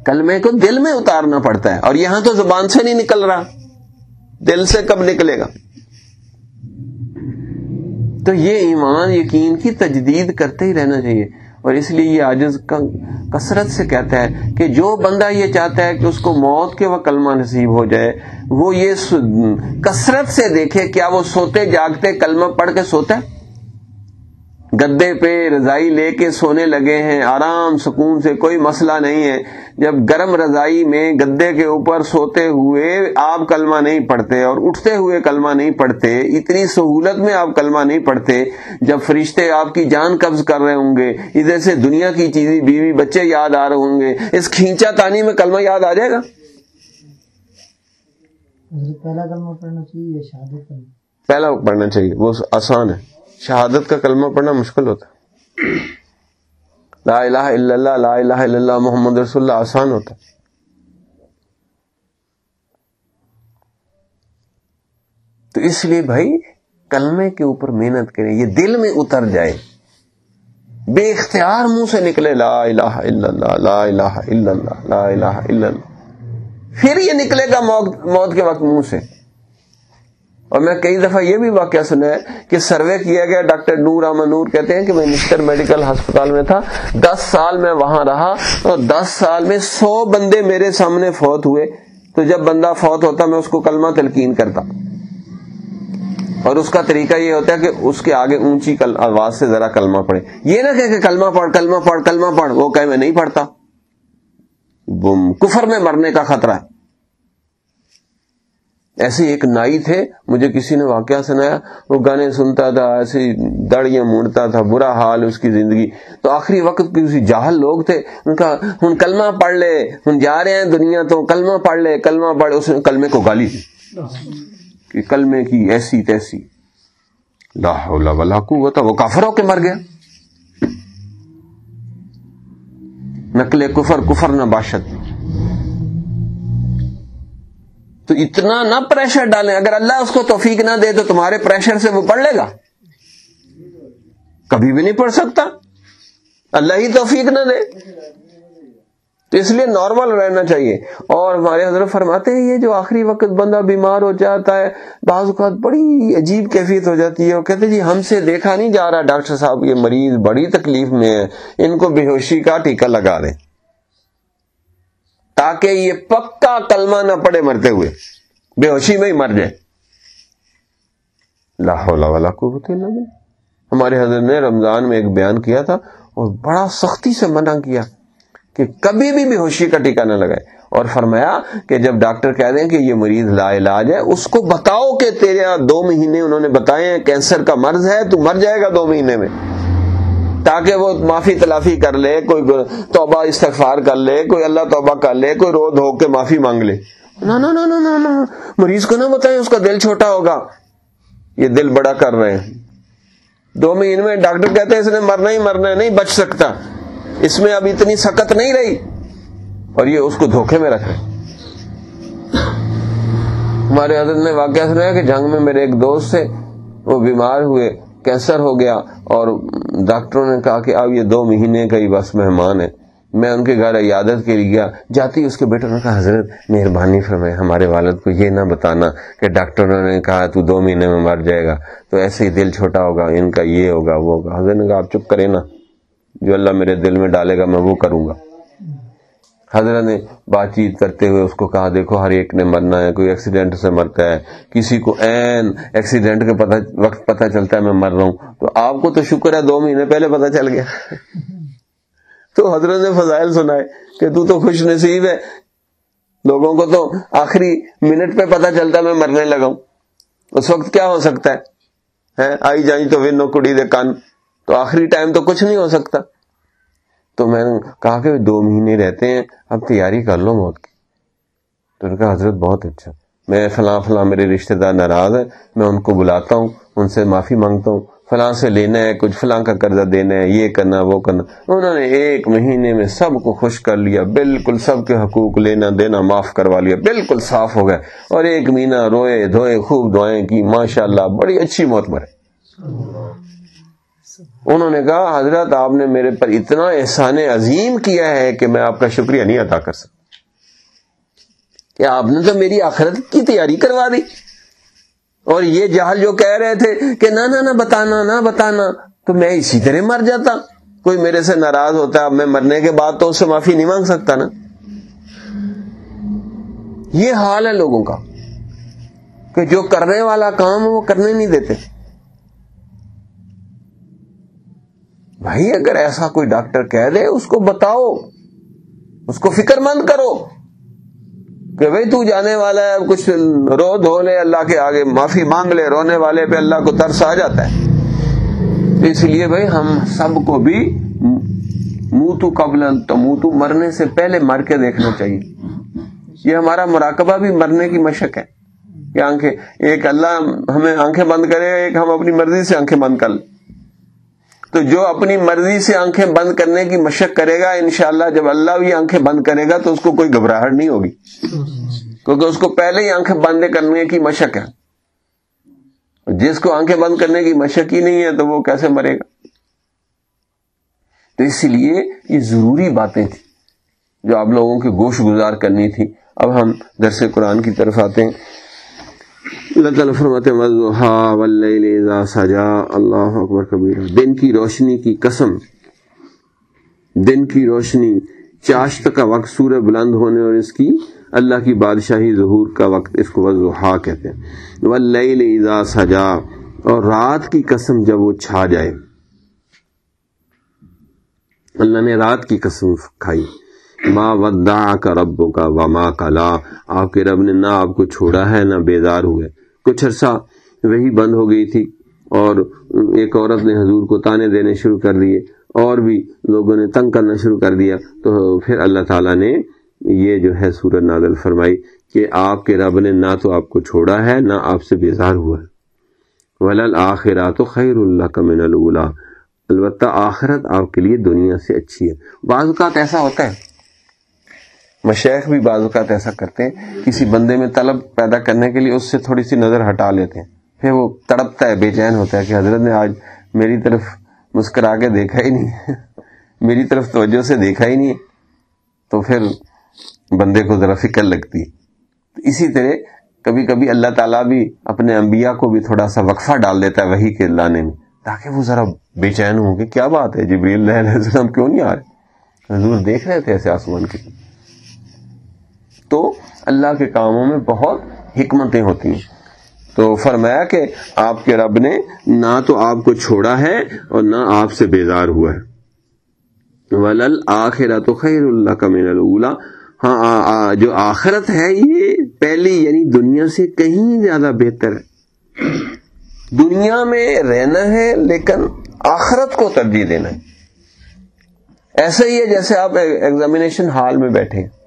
کلمے کو دل میں اتارنا پڑتا ہے، اور یہاں تو زبان سے نہیں نکل رہا۔ دل سے کب نکلے گا؟ تو یہ ایمان یقین کی تجدید کرتے ہی رہنا چاہیے۔ اور اس لیے یہ آجز کثرت سے کہتا ہے کہ جو بندہ یہ چاہتا ہے کہ اس کو موت کے وہ کلمہ نصیب ہو جائے، وہ یہ کثرت سے دیکھے کیا وہ سوتے، جاگتے، کلمہ پڑھ کے سوتا ہے؟ گدے پہ رضائی لے کے سونے لگے ہیں، آرام، سکون سے، کوئی مسئلہ نہیں ہے۔ جب گرم رضائی میں گدے کے اوپر سوتے ہوئے آپ کلمہ نہیں پڑھتے اور اٹھتے ہوئے کلمہ نہیں پڑھتے اتنی سہولت میں آپ کلمہ نہیں پڑھتے جب فرشتے آپ کی جان قبض کر رہے ہوں گے۔ ادھر سے دنیا کی چیزیں بیوی بچے یاد آ رہے ہوں گے۔ اس کھینچا تانی میں کلمہ یاد آ جائے گا؟ پہلا کلمہ پڑھنا چاہیے پہلا پڑھنا چاہیے وہ آسان ہے۔ شہادت کا کلمہ پڑھنا مشکل ہوتا لا الہ الا اللہ، لا الہ الا اللہ، محمد رسول اللہ، آسان ہوتا تو اس لیے بھائی، کلمے کے اوپر محنت کریں، یہ دل میں اتر جائے۔ بے اختیار منہ سے نکلے، لا الہ الا اللہ، لا الہ الا اللہ، لا الہ الا اللہ۔ پھر یہ نکلے گا موت کے وقت منہ سے۔ اور میں کئی دفعہ یہ بھی واقعہ سنا ہے کہ سروے کیا گیا، ڈاکٹر نور احمد نور کہتے ہیں کہ میں مسٹر میڈیکل ہسپتال میں تھا، دس سال میں وہاں رہا اور دس سال میں سو بندے میرے سامنے فوت ہوئے۔ تو جب بندہ فوت ہوتا، میں اس کو کلمہ تلقین کرتا۔ اور اس کا طریقہ یہ ہوتا ہے کہ اس کے آگے اونچی آواز سے ذرا کلمہ پڑھے۔ یہ نہ کہ کلمہ پڑھ کلمہ پڑھ کلمہ پڑھ، وہ کہ میں نہیں پڑھتا۔ کفر میں مرنے کا خطرہ ہے۔ ایسے ایک نائی تھے، مجھے کسی نے واقعہ سنایا، وہ گانے سنتا تھا ایسے دڑیاں مونڈتا تھا، برا حال اس کی زندگی۔ تو آخری وقت کسی جاہل لوگ تھے، ان کا ہن کلمہ پڑھ لے، ہن جا رہے ہیں دنیا تو کلمہ پڑھ لے، کلمہ پڑھ، اس نے کلمے کو گالی دی۔ کہ کلمے کی ایسی تیسی۔ لا حول ولا قوت، وہ کافر ہو کے مر گیا۔ نقل کفر کفر نہ باشد۔ تو اتنا نہ پریشر ڈالیں۔ اگر اللہ اس کو توفیق نہ دے تو تمہارے پریشر سے وہ پڑھ لے گا۔ کبھی بھی نہیں پڑھ سکتا۔ اللہ ہی توفیق نہ دے۔ تو اس لیے نارمل رہنا چاہیے۔ اور ہمارے حضرت فرماتے ہیں، یہ جو آخری وقت بندہ بیمار ہو جاتا ہے، بعض اوقات بڑی عجیب کیفیت ہو جاتی ہے۔ وہ کہتے جی ہم سے دیکھا نہیں جا رہا، ڈاکٹر صاحب، یہ مریض بڑی تکلیف میں ہے، ان کو بے ہوشی کا ٹیکہ لگا دیں۔ تاکہ یہ پکا کلمہ نہ پڑے مرتے ہوئے۔ بے ہوشی میں ہی مر جائے۔ لاہور والا کو ہمارے حضرت نے رمضان میں ایک بیان کیا تھا اور بڑا سختی سے منع کیا کہ کبھی بھی بے ہوشی کا ٹیکہ نہ لگائے۔ اور فرمایا کہ جب ڈاکٹر کہہ دیں کہ یہ مریض لا علاج ہے، اس کو بتاؤ کہ تیرے دو مہینے انہوں نے بتائے ہیں، کینسر کا مرض ہے، تو مر جائے گا دو مہینے میں۔ تاکہ وہ معافی تلافی کر لے، کوئی توبہ استغفار کر لے، کوئی اللہ توبہ کر لے، کوئی رو دھو کے معافی مانگ لے۔ نہ مریض کو نہ بتائیں، اس کا دل چھوٹا ہوگا۔ یہ دل بڑا کر رہے ہیں۔ دو مہینے میں ڈاکٹر کہتے ہیں، اس نے مرنا ہی مرنا ہے، نہیں بچ سکتا۔ اس میں اب اتنی سکت نہیں رہی۔ اور یہ اس کو دھوکے میں رکھ رہے ہمارے حضرت نے واقعہ سنایا کہ جنگ میں میرے ایک دوست تھے، وہ بیمار ہوئے۔ کینسر ہو گیا اور ڈاکٹروں نے کہا کہ اب یہ دو مہینے کا ہی بس مہمان ہے۔ میں ان کے گھر عیادت کے لیے گیا۔ جاتی اس کے بیٹے نے کہا، حضرت، مہربانی فرمائے، ہمارے والد کو یہ نہ بتانا کہ ڈاکٹروں نے کہا تو دو مہینے میں مر جائے گا۔ تو ایسے ہی دل چھوٹا ہوگا، ان کا یہ ہوگا، وہ ہوگا۔ حضرت نے کہا، آپ چپ کرے نا، جو اللہ میرے دل میں ڈالے گا، میں وہ کروں گا۔ حضرت نے بات چیت کرتے ہوئے اس کو کہا، دیکھو، ہر ایک نے مرنا ہے، کوئی ایکسیڈنٹ سے مرتا ہے، کسی کو این ایکسیڈنٹ کے پتہ وقت پتہ چلتا ہے میں مر رہا ہوں۔ تو آپ کو تو شکر ہے، دو مہینے پہلے پتہ چل گیا۔ تو حضرت نے فضائل سنائے کہ تو تو خوش نصیب ہے۔ لوگوں کو تو آخری منٹ پہ پتہ چلتا ہے میں مرنے لگا ہوں۔ اس وقت کیا ہو سکتا ہے؟ آئی جائیں تو ونو کڑی دے کان۔ تو آخری ٹائم تو کچھ نہیں ہو سکتا۔ تو میں نے کہا کہ دو مہینے رہتے ہیں، اب تیاری کر لو موت کی۔ تو نے کہا، حضرت بہت اچھا۔ میں فلاں فلاں میرے رشتے دار ناراض ہے میں ان کو بلاتا ہوں، ان سے معافی مانگتا ہوں۔ فلاں سے لینا ہے، کچھ فلاں کا قرضہ دینا ہے، یہ کرنا، وہ کرنا۔ انہوں نے ایک مہینے میں سب کو خوش کر لیا، بالکل سب کے حقوق لینا دینا معاف کروا لیا، بالکل صاف ہو گیا اور ایک مہینہ روئے دھوئے، خوب دعائیں کی ماشاء اللہ بڑی اچھی موت مرے۔ انہوں نے کہا، حضرت، آپ نے میرے پر اتنا احسان عظیم کیا ہے کہ میں آپ کا شکریہ نہیں ادا کر سکتا۔ کہ آپ نے تو میری آخرت کی تیاری کروا دی۔ اور یہ جہل جو کہہ رہے تھے کہ نہ نہ نہ، بتانا نہ، بتانا، تو میں اسی طرح مر جاتا۔ کوئی میرے سے ناراض ہوتا اب میں مرنے کے بعد تو اس سے معافی نہیں مانگ سکتا نا۔ یہ حال ہے لوگوں کا، کہ جو کرنے والا کام وہ کرنے نہیں دیتے۔ بھائی، اگر ایسا کوئی ڈاکٹر کہہ دے، اس کو بتاؤ، اس کو فکر مند کرو کہ بھائی، تو جانے والا ہے، کچھ رو دھو لے، اللہ کے آگے معافی مانگ لے، رونے والے پہ اللہ کو ترس آ جاتا ہے۔ اس لیے بھائی، ہم سب کو بھی منہ تو قبل، تو منہ تو مرنے سے پہلے مر کے دیکھنا چاہیے۔ یہ ہمارا مراقبہ بھی مرنے کی مشق ہے۔ کہ آنکھیں، ایک اللہ ہمیں آنکھیں بند کرے، ایک ہم اپنی مرضی سے آنکھیں بند کر لیں۔ تو جو اپنی مرضی سے آنکھیں بند کرنے کی مشق کرے گا، انشاءاللہ جب اللہ بھی آنکھیں بند کرے گا تو اس کو کوئی گھبراہٹ نہیں ہوگی۔ کیونکہ اس کو پہلے ہی آنکھیں بند کرنے کی مشق ہے۔ جس کو آنکھیں بند کرنے کی مشق ہی نہیں ہے تو وہ کیسے مرے گا؟ تو اسی لیے یہ ضروری باتیں تھیں جو آپ لوگوں کی گوشت گزار کرنی تھی۔ اب ہم درس قرآن کی طرف آتے ہیں۔ اللہ تعالیٰ فرماتے سجا۔ اللہ اکبر کبیر۔ دن کی روشنی کی قسم۔ دن کی روشنی، چاشت کا وقت، سورہ بلند ہونے اور اس کی، اللہ کی بادشاہی ظہور کا وقت، اس کو وضحا کہتے ہیں۔ واللیل اذا سجا۔ اور رات کی قسم جب وہ چھا جائے۔ اللہ نے رات کی قسم کھائی۔ ما ودا کا رب کا وما کلا. آپ کے رب نے نہ آپ کو چھوڑا ہے، نہ بیدار ہوئے۔ کچھ عرصہ وہی بند ہو گئی تھی اور ایک عورت نے حضور کو تانے دینے شروع کر دیے اور بھی لوگوں نے تنگ کرنا شروع کر دیا۔ تو پھر اللہ تعالیٰ نے یہ جو ہے سورت نادل فرمائی کہ آپ کے رب نے نہ تو آپ کو چھوڑا ہے، نہ آپ سے بیزار ہوا ہے۔ ولل آخرات خیر اللہ کا من اللہ البتہ آخرت آپ کے لیے دنیا سے اچھی ہے۔ بعض اوقات ایسا ہوتا ہے مشیخ بھی بعض اوقات ایسا کرتے ہیں، کسی بندے میں طلب پیدا کرنے کے لیے اس سے تھوڑی سی نظر ہٹا لیتے ہیں۔ پھر وہ تڑپتا ہے، بے چین ہوتا ہے کہ حضرت نے آج میری طرف مسکرا کے دیکھا ہی نہیں میری طرف توجہ سے دیکھا ہی نہیں تو پھر بندے کو ذرا فکر لگتی اسی طرح کبھی کبھی اللہ تعالیٰ بھی اپنے انبیاء کو بھی تھوڑا سا وقفہ ڈال دیتا ہے وہی کے لانے میں، تاکہ وہ ذرا بے چین ہوں کہ کیا بات ہے، جبریل علیہ السلام کیوں نہیں آ رہے؟ حضور دیکھ رہے تھے ایسے آسمان کی تو اللہ کے کاموں میں بہت حکمتیں ہوتی ہیں۔ تو فرمایا کہ آپ کے رب نے نہ تو آپ کو چھوڑا ہے اور نہ آپ سے بیزار ہوا ہے۔ ولل آخرا تو خیر اللہ کا مین اللہ ہاں جو آخرت ہے، یہ پہلی یعنی دنیا سے کہیں زیادہ بہتر ہے۔ دنیا میں رہنا ہے، لیکن آخرت کو ترجیح دینا ہے۔ ایسا ہی ہے جیسے آپ ایگزامینیشن ہال میں بیٹھے ہیں۔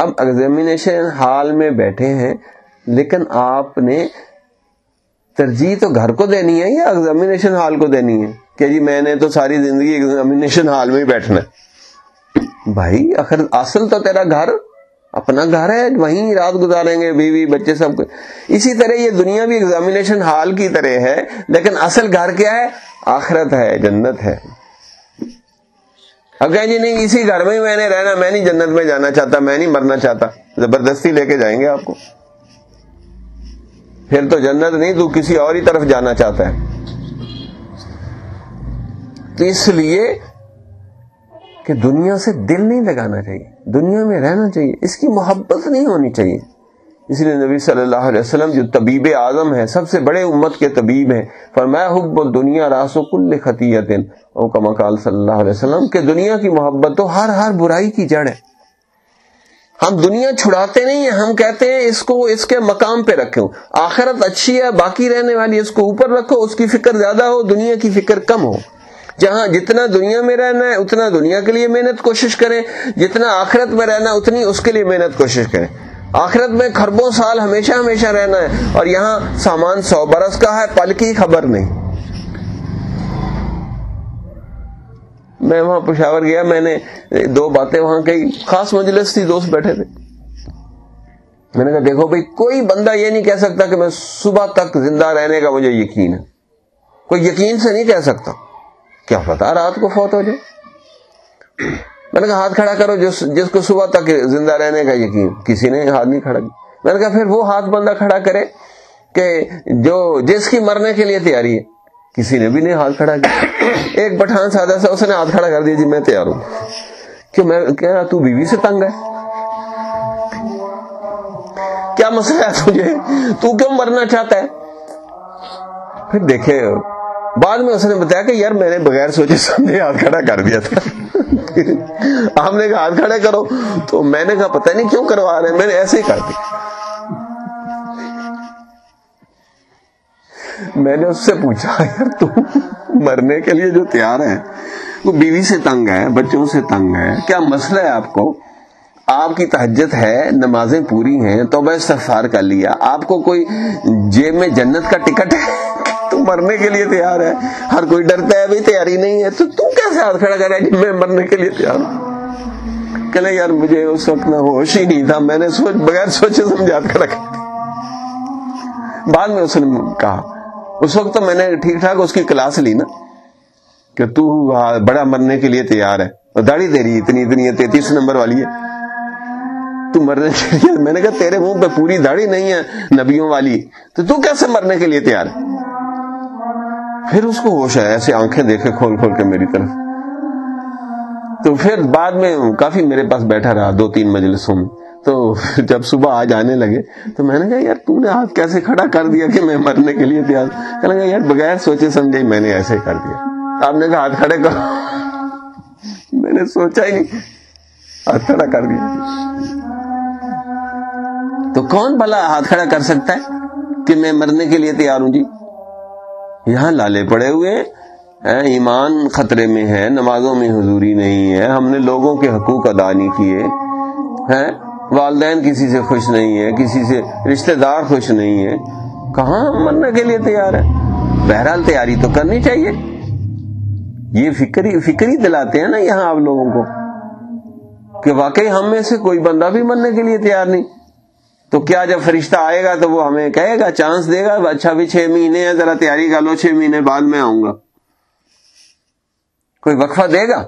اب ایگزامینیشن ہال میں بیٹھے ہیں، لیکن آپ نے ترجیح تو گھر کو دینی ہے یا ایگزامینیشن ہال کو دینی ہے؟ کہ جی میں نے تو ساری زندگی ایگزامینیشن ہال میں ہی بیٹھنا ہے۔ بھائی، آخر اصل تو تیرا گھر، اپنا گھر ہے، وہیں رات گزاریں گے، بیوی، بچے سب کو۔ اسی طرح یہ دنیا بھی ایگزامینیشن ہال کی طرح ہے، لیکن اصل گھر کیا ہے؟ آخرت ہے، جنت ہے۔ اب جی نہیں، اسی گھر میں ہی میں نے رہنا، میں نہیں جنت میں جانا چاہتا، میں نہیں مرنا چاہتا۔ زبردستی لے کے جائیں گے آپ کو۔ پھر تو جنت نہیں، تو کسی اور ہی طرف جانا چاہتا ہے۔ تو اس لیے کہ دنیا سے دل نہیں لگانا چاہیے، دنیا میں رہنا چاہیے، اس کی محبت نہیں ہونی چاہیے۔ اس لیے نبی صلی اللہ علیہ وسلم جو طبیب اعظم ہے سب سے بڑے امت کے طبیب ہیں۔ فرمایا، حب دنیا راس و کل خطیت او کمکال صلی اللہ علیہ وسلم کہ دنیا کی محبت تو ہر ہر برائی کی جڑ ہے۔ ہم دنیا چھڑاتے نہیں ہیں، ہم کہتے ہیں اس کو اس کے مقام پہ رکھو آخرت اچھی ہے، باقی رہنے والی اس کو اوپر رکھو، اس کی فکر زیادہ ہو، دنیا کی فکر کم ہو۔ جہاں جتنا دنیا میں رہنا ہے، اتنا دنیا کے لیے محنت کوشش کریں۔ جتنا آخرت میں رہنا اتنی اس کے لیے محنت کوشش کریں۔ آخرت میں خربوں سال ہمیشہ ہمیشہ رہنا ہے اور یہاں سامان سو برس کا ہے، پل کی خبر نہیں۔ میں وہاں پشاور گیا، میں نے دو باتیں وہاں کئی خاص مجلس تھی، دوست بیٹھے تھے۔ میں نے کہا، دیکھو بھائی، کوئی بندہ یہ نہیں کہہ سکتا کہ میں صبح تک زندہ رہنے کا مجھے یقین ہے۔ کوئی یقین سے نہیں کہہ سکتا۔ کیا پتا رات کو فوت ہو جائے۔ میں نے کہا ہاتھ کھڑا کرو، جس جس کو صبح تک زندہ رہنے کا یقین، کسی نے ہاتھ نہیں کھڑا کیا۔ میں نے کہا پھر وہ ہاتھ بندہ کھڑا کرے کہ جو، جس کی مرنے کے لیے تیاری ہے، کسی نے بھی نہیں ہاتھ کھڑا کیا۔ ایک پٹھان سادہ سا اس نے ہاتھ کھڑا کر دیا جی میں تیار ہوں۔ کہ میں کیا تو بیوی سے تنگ ہے۔ کیا مسئلہ ہے تجھے؟ تو کیوں مرنا چاہتا ہے؟ پھر دیکھے، بعد میں اس نے بتایا کہ یار میں نے بغیر سوچے سمجھے ہاتھ کھڑا کر دیا تھا۔ آپ نے کہا ہاتھ کھڑا کرو۔ تو میں نے کہا پتہ نہیں کیوں کروا رہے میں نے ایسے ہی کر دیا۔ میں نے اس سے پوچھا، یار تو مرنے کے لیے جو تیار ہے وہ بیوی سے تنگ ہے بچوں سے تنگ ہے کیا مسئلہ ہے آپ کو؟ آپ کی تہجت ہے، نمازیں پوری ہیں تو بس سفار کر لیا۔ آپ کو کوئی جیب میں جنت کا ٹکٹ ہے تو مرنے کے لیے تیار ہے ہر کوئی ڈرتا ہے۔ بھائی تیاری نہیں ہے، تو تو کیسے ہاتھ کھڑا کر جی میں مرنے کے لیے تیار ہوں۔ کہ یار، مجھے اس وقت نہ ہوش ہی نہیں تھا۔ میں نے سوچ، بغیر سوچے سمجھا کھڑا کر بعد میں اس نے کہا، اس وقت تو میں نے ٹھیک ٹھاک اس کی کلاس لی نا، کہ تو بڑا مرنے کے لیے تیار ہے۔ اور داڑھی دے رہی اتنی اتنی تینتیس نمبر والی ہے۔ تو مرنے کے لیے، میں نے کہا، تیرے منہ پہ پوری داڑھی نہیں ہے، نبیوں والی۔ تو تو کیسے مرنے کے لیے تیار ہے؟ پھر اس کو ہوش ہے ایسے آنکھیں دیکھے کھول کھول کے میری طرف۔ تو پھر بعد میں کافی میرے پاس بیٹھا رہا دو تین مجلسوں میں۔ تو جب صبح آ جانے لگے تو میں نے کہا، یار تم نے ہاتھ کیسے کھڑا کر دیا کہ میں مرنے کے لیے تیار کہنے لگا، یار بغیر سوچے سمجھے میں نے ایسے ہی کر دیا۔ آپ نے کہا، ہاتھ کھڑے کرو۔ میں نے سوچا ہی نہیں۔ ہاتھ کھڑا کر دیا۔ تو کون بھلا ہاتھ کھڑا کر سکتا ہے کہ میں مرنے کے لیے تیار ہوں؟ جی۔ یہاں لالے پڑے ہوئے ہیں۔ ایمان خطرے میں ہے، نمازوں میں حضوری نہیں ہے۔ ہم نے لوگوں کے حقوق ادا نہیں کیے۔ ہیں؟ والدین کسی سے خوش نہیں ہے کسی سے رشتہ دار خوش نہیں ہے کہاں ہم مرنے کے لیے تیار ہے بہرحال تیاری تو کرنی چاہیے۔ یہ فکری فکری دلاتے ہیں نا یہاں آپ لوگوں کو کہ واقعی ہم میں سے کوئی بندہ بھی مرنے کے لیے تیار نہیں۔ تو کیا جب فرشتہ آئے گا تو وہ ہمیں کہے گا، چانس دے گا اچھا بھی چھ مہینے ہیں، ذرا تیاری کر لو، چھ مہینے بعد میں آؤں گا۔ کوئی وقفہ دے گا؟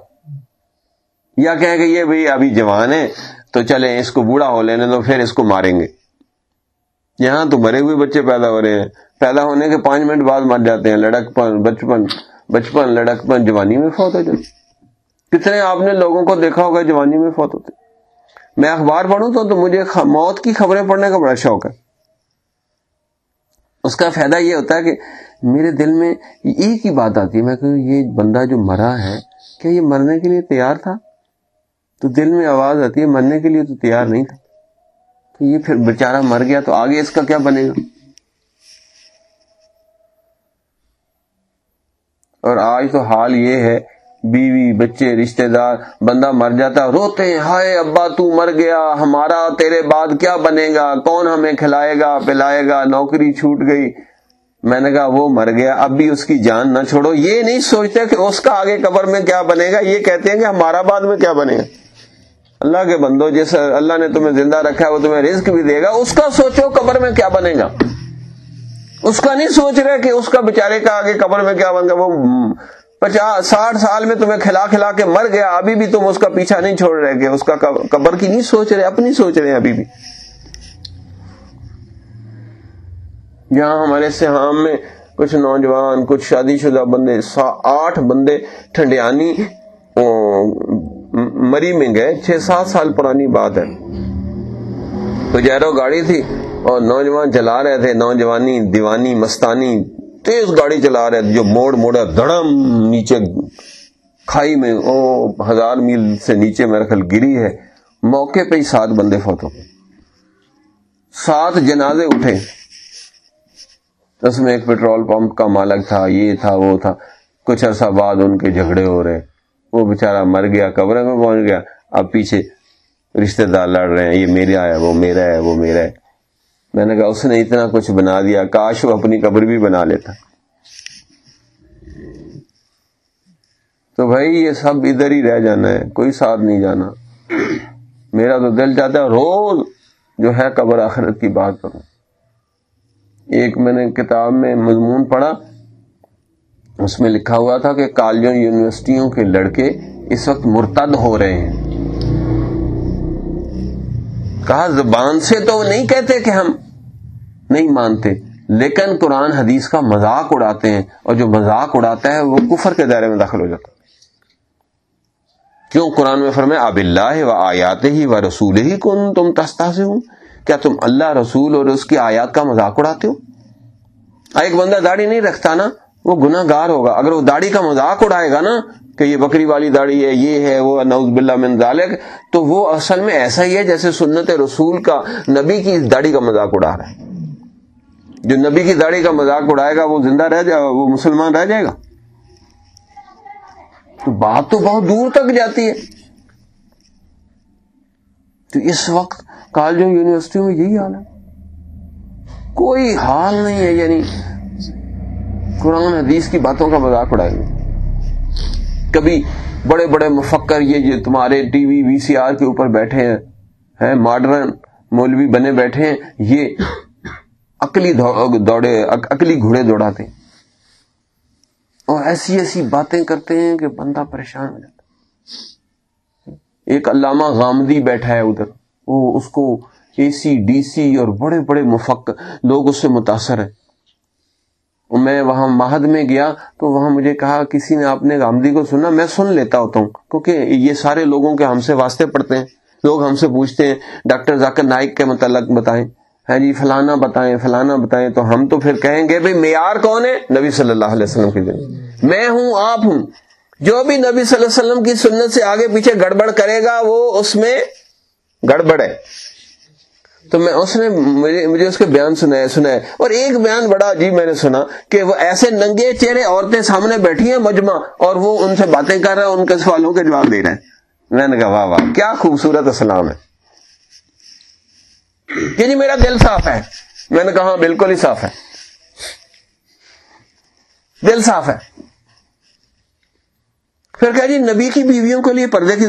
یا کہ یہ بھائی ابھی جوان ہے تو چلے اس کو بوڑھا ہو لینے تو پھر اس کو ماریں گے۔ یہاں تو مرے ہوئے بچے پیدا ہو رہے ہیں۔ پیدا ہونے کے پانچ منٹ بعد مر جاتے ہیں لڑک پن بچپن بچپن لڑک پن جوانی میں فوت ہو جاتے کتنے آپ نے لوگوں کو دیکھا ہوگا، جوانی میں فوت ہوتے میں اخبار پڑھوں تو, تو مجھے موت کی خبریں پڑھنے کا بڑا شوق ہے۔ اس کا فائدہ یہ ہوتا ہے کہ میرے دل میں ایک ہی بات آتی ہے میں کہ یہ بندہ جو مرا ہے کیا یہ مرنے کے لیے تیار تھا؟ تو دل میں آواز آتی ہے مرنے کے لیے تو تیار نہیں تھا۔ تو یہ پھر بیچارہ مر گیا تو آگے اس کا کیا بنے گا؟ اور آج تو حال یہ ہے بیوی، بچے، رشتہ دار، بندہ مر جاتا، روتے ہیں، ہائے ابا، تو مر گیا، ہمارا تیرے بعد کیا بنے گا؟ کون ہمیں کھلائے گا، پلائے گا؟ نوکری چھوٹ گئی۔ میں نے کہا، وہ مر گیا، اب بھی اس کی جان نہ چھوڑو۔ یہ نہیں سوچتے کہ اس کا آگے قبر میں کیا بنے گا، یہ کہتے ہیں کہ ہمارا بعد میں کیا بنے گا۔ اللہ کے بندو جیسے اللہ نے تمہیں زندہ رکھا ہے، وہ تمہیں رزق بھی دے گا۔ اس کا سوچو قبر میں کیا بنے گا۔ اس کا نہیں سوچ رہے کہ اس کا بےچارے کا آگے قبر میں کیا بن گا، وہ پچاس ساٹھ سال میں تمہیں کھلا کھلا کے مر گیا، ابھی بھی تم اس کا پیچھا نہیں چھوڑ رہے کہ اس کا قبر کی نہیں سوچ رہے، اپنی سوچ رہے ہیں ابھی بھی۔ یہاں ہمارے سہام میں کچھ نوجوان، کچھ شادی شدہ بندے آٹھ بندے ٹھنڈیانی مری میں گئے۔ چھ سات سال پرانی بات ہے۔ تو جیرو گاڑی تھی اور نوجوان چلا رہے تھے، نوجوانی، دیوانی، مستانی تیز گاڑی چلا رہے تھے جو موڑ موڑا دڑم نیچے کھائی میں، او ہزار میل سے نیچے میرا خیال گری ہے۔ موقع پہ ہی سات بندے فوت ہو گئے۔ سات جنازے اٹھے۔ اس میں ایک پیٹرول پمپ کا مالک تھا، یہ تھا، وہ تھا۔ کچھ عرصہ بعد ان کے جھگڑے ہو رہے۔ وہ بےچارا مر گیا قبر میں پہنچ گیا۔ اب پیچھے رشتے دار لڑ رہے ہیں، یہ میرا ہے، وہ میرا ہے، وہ میرا ہے۔ میں نے کہا اس نے اتنا کچھ بنا دیا، کاش وہ اپنی قبر بھی بنا لیتا۔ تو بھائی یہ سب ادھر ہی رہ جانا ہے، کوئی ساتھ نہیں جانا۔ میرا تو دل چاہتا ہے روز جو ہے قبر آخرت کی بات کروں۔ ایک میں نے کتاب میں مضمون پڑھا، اس میں لکھا ہوا تھا کہ کالجوں یونیورسٹیوں کے لڑکے اس وقت مرتد ہو رہے ہیں۔ کہا زبان سے تو نہیں کہتے کہ ہم نہیں مانتے، لیکن قرآن حدیث کا مذاق اڑاتے ہیں اور جو مذاق اڑاتا ہے وہ کفر کے دائرے میں داخل ہو جاتا کیوں؟ قرآن میں فرمائے اب اللہ و آیات ہی و رسول ہی کن تم تستا سے ہوں کیا تم اللہ، رسول اور اس کی آیات کا مذاق اڑاتے ہو؟ ایک بندہ داڑھی نہیں رکھتا نا، وہ گناہ گار ہوگا۔ اگر وہ داڑھی کا مذاق اڑائے گا نا کہ یہ بکری والی داڑھی ہے، یہ ہے، وہ نوز باللہ من ذالک۔ تو وہ اصل میں ایسا ہی ہے جیسے سنت رسول کا نبی کی داڑھی کا مذاق اڑا رہا ہے۔ جو نبی کی داڑھی کا مذاق اڑائے گا، وہ زندہ رہ جائے گا وہ مسلمان رہ جائے گا۔ تو بات تو بہت دور تک جاتی ہے۔ تو اس وقت کالجوں، یونیورسٹیوں میں یہی حال ہے۔ کوئی حال نہیں ہے یعنی قرآن حدیث کی باتوں کا مذاق اڑائیں گے کبھی بڑے بڑے مفکر یہ جو تمہارے ٹی وی وی سی آر کے اوپر بیٹھے ہیں ماڈرن مولوی بنے بیٹھے ہیں، یہ عقلی دوڑے، عقلی گھوڑے دوڑاتے ہیں۔ اور ایسی ایسی باتیں کرتے ہیں کہ بندہ پریشان ہو جاتا ایک علامہ غامدی بیٹھا ہے ادھر، وہ اس کو اے سی ڈی سی اور بڑے بڑے مفکر، لوگ اس سے متاثر ہیں۔ میں وہاں مہد میں گیا تو وہاں مجھے کہا، کسی نے اپنے گامدی کو سنا، میں سن لیتا ہوتا ہوں کیونکہ یہ سارے لوگوں کے ہم سے واسطے پڑتے ہیں، لوگ ہم سے پوچھتے ہیں، ڈاکٹر ذاکر نائک کے متعلق بتائیں۔ ہاں جی فلانا بتائیں فلانا بتائیں، تو ہم تو پھر کہیں گے بھائی معیار کون ہے؟ نبی صلی اللہ علیہ وسلم کی ذریعے میں ہوں، آپ ہوں۔ جو بھی نبی صلی اللہ علیہ وسلم کی سنت سے آگے پیچھے گڑبڑ کرے گا، وہ اس میں گڑبڑ ہے۔ تو میں اس نے مجھے مجھے اس کے بیان سنا سنا ہے۔ اور ایک بیان بڑا عجیب میں نے سنا کہ وہ ایسے ننگے چہرے عورتیں سامنے بیٹھی ہیں مجمع اور وہ ان سے باتیں کر رہے ہیں ان کے سوالوں کے جواب دے رہے ہیں۔ میں نے کہا، واہ واہ، کیا خوبصورت اسلام ہے۔ کہ جی میرا دل صاف ہے۔ میں نے کہا ہاں بالکل ہی صاف ہے۔ دل صاف ہے۔ پھر کہ جی نبی کی بیویوں کے لیے پردے کی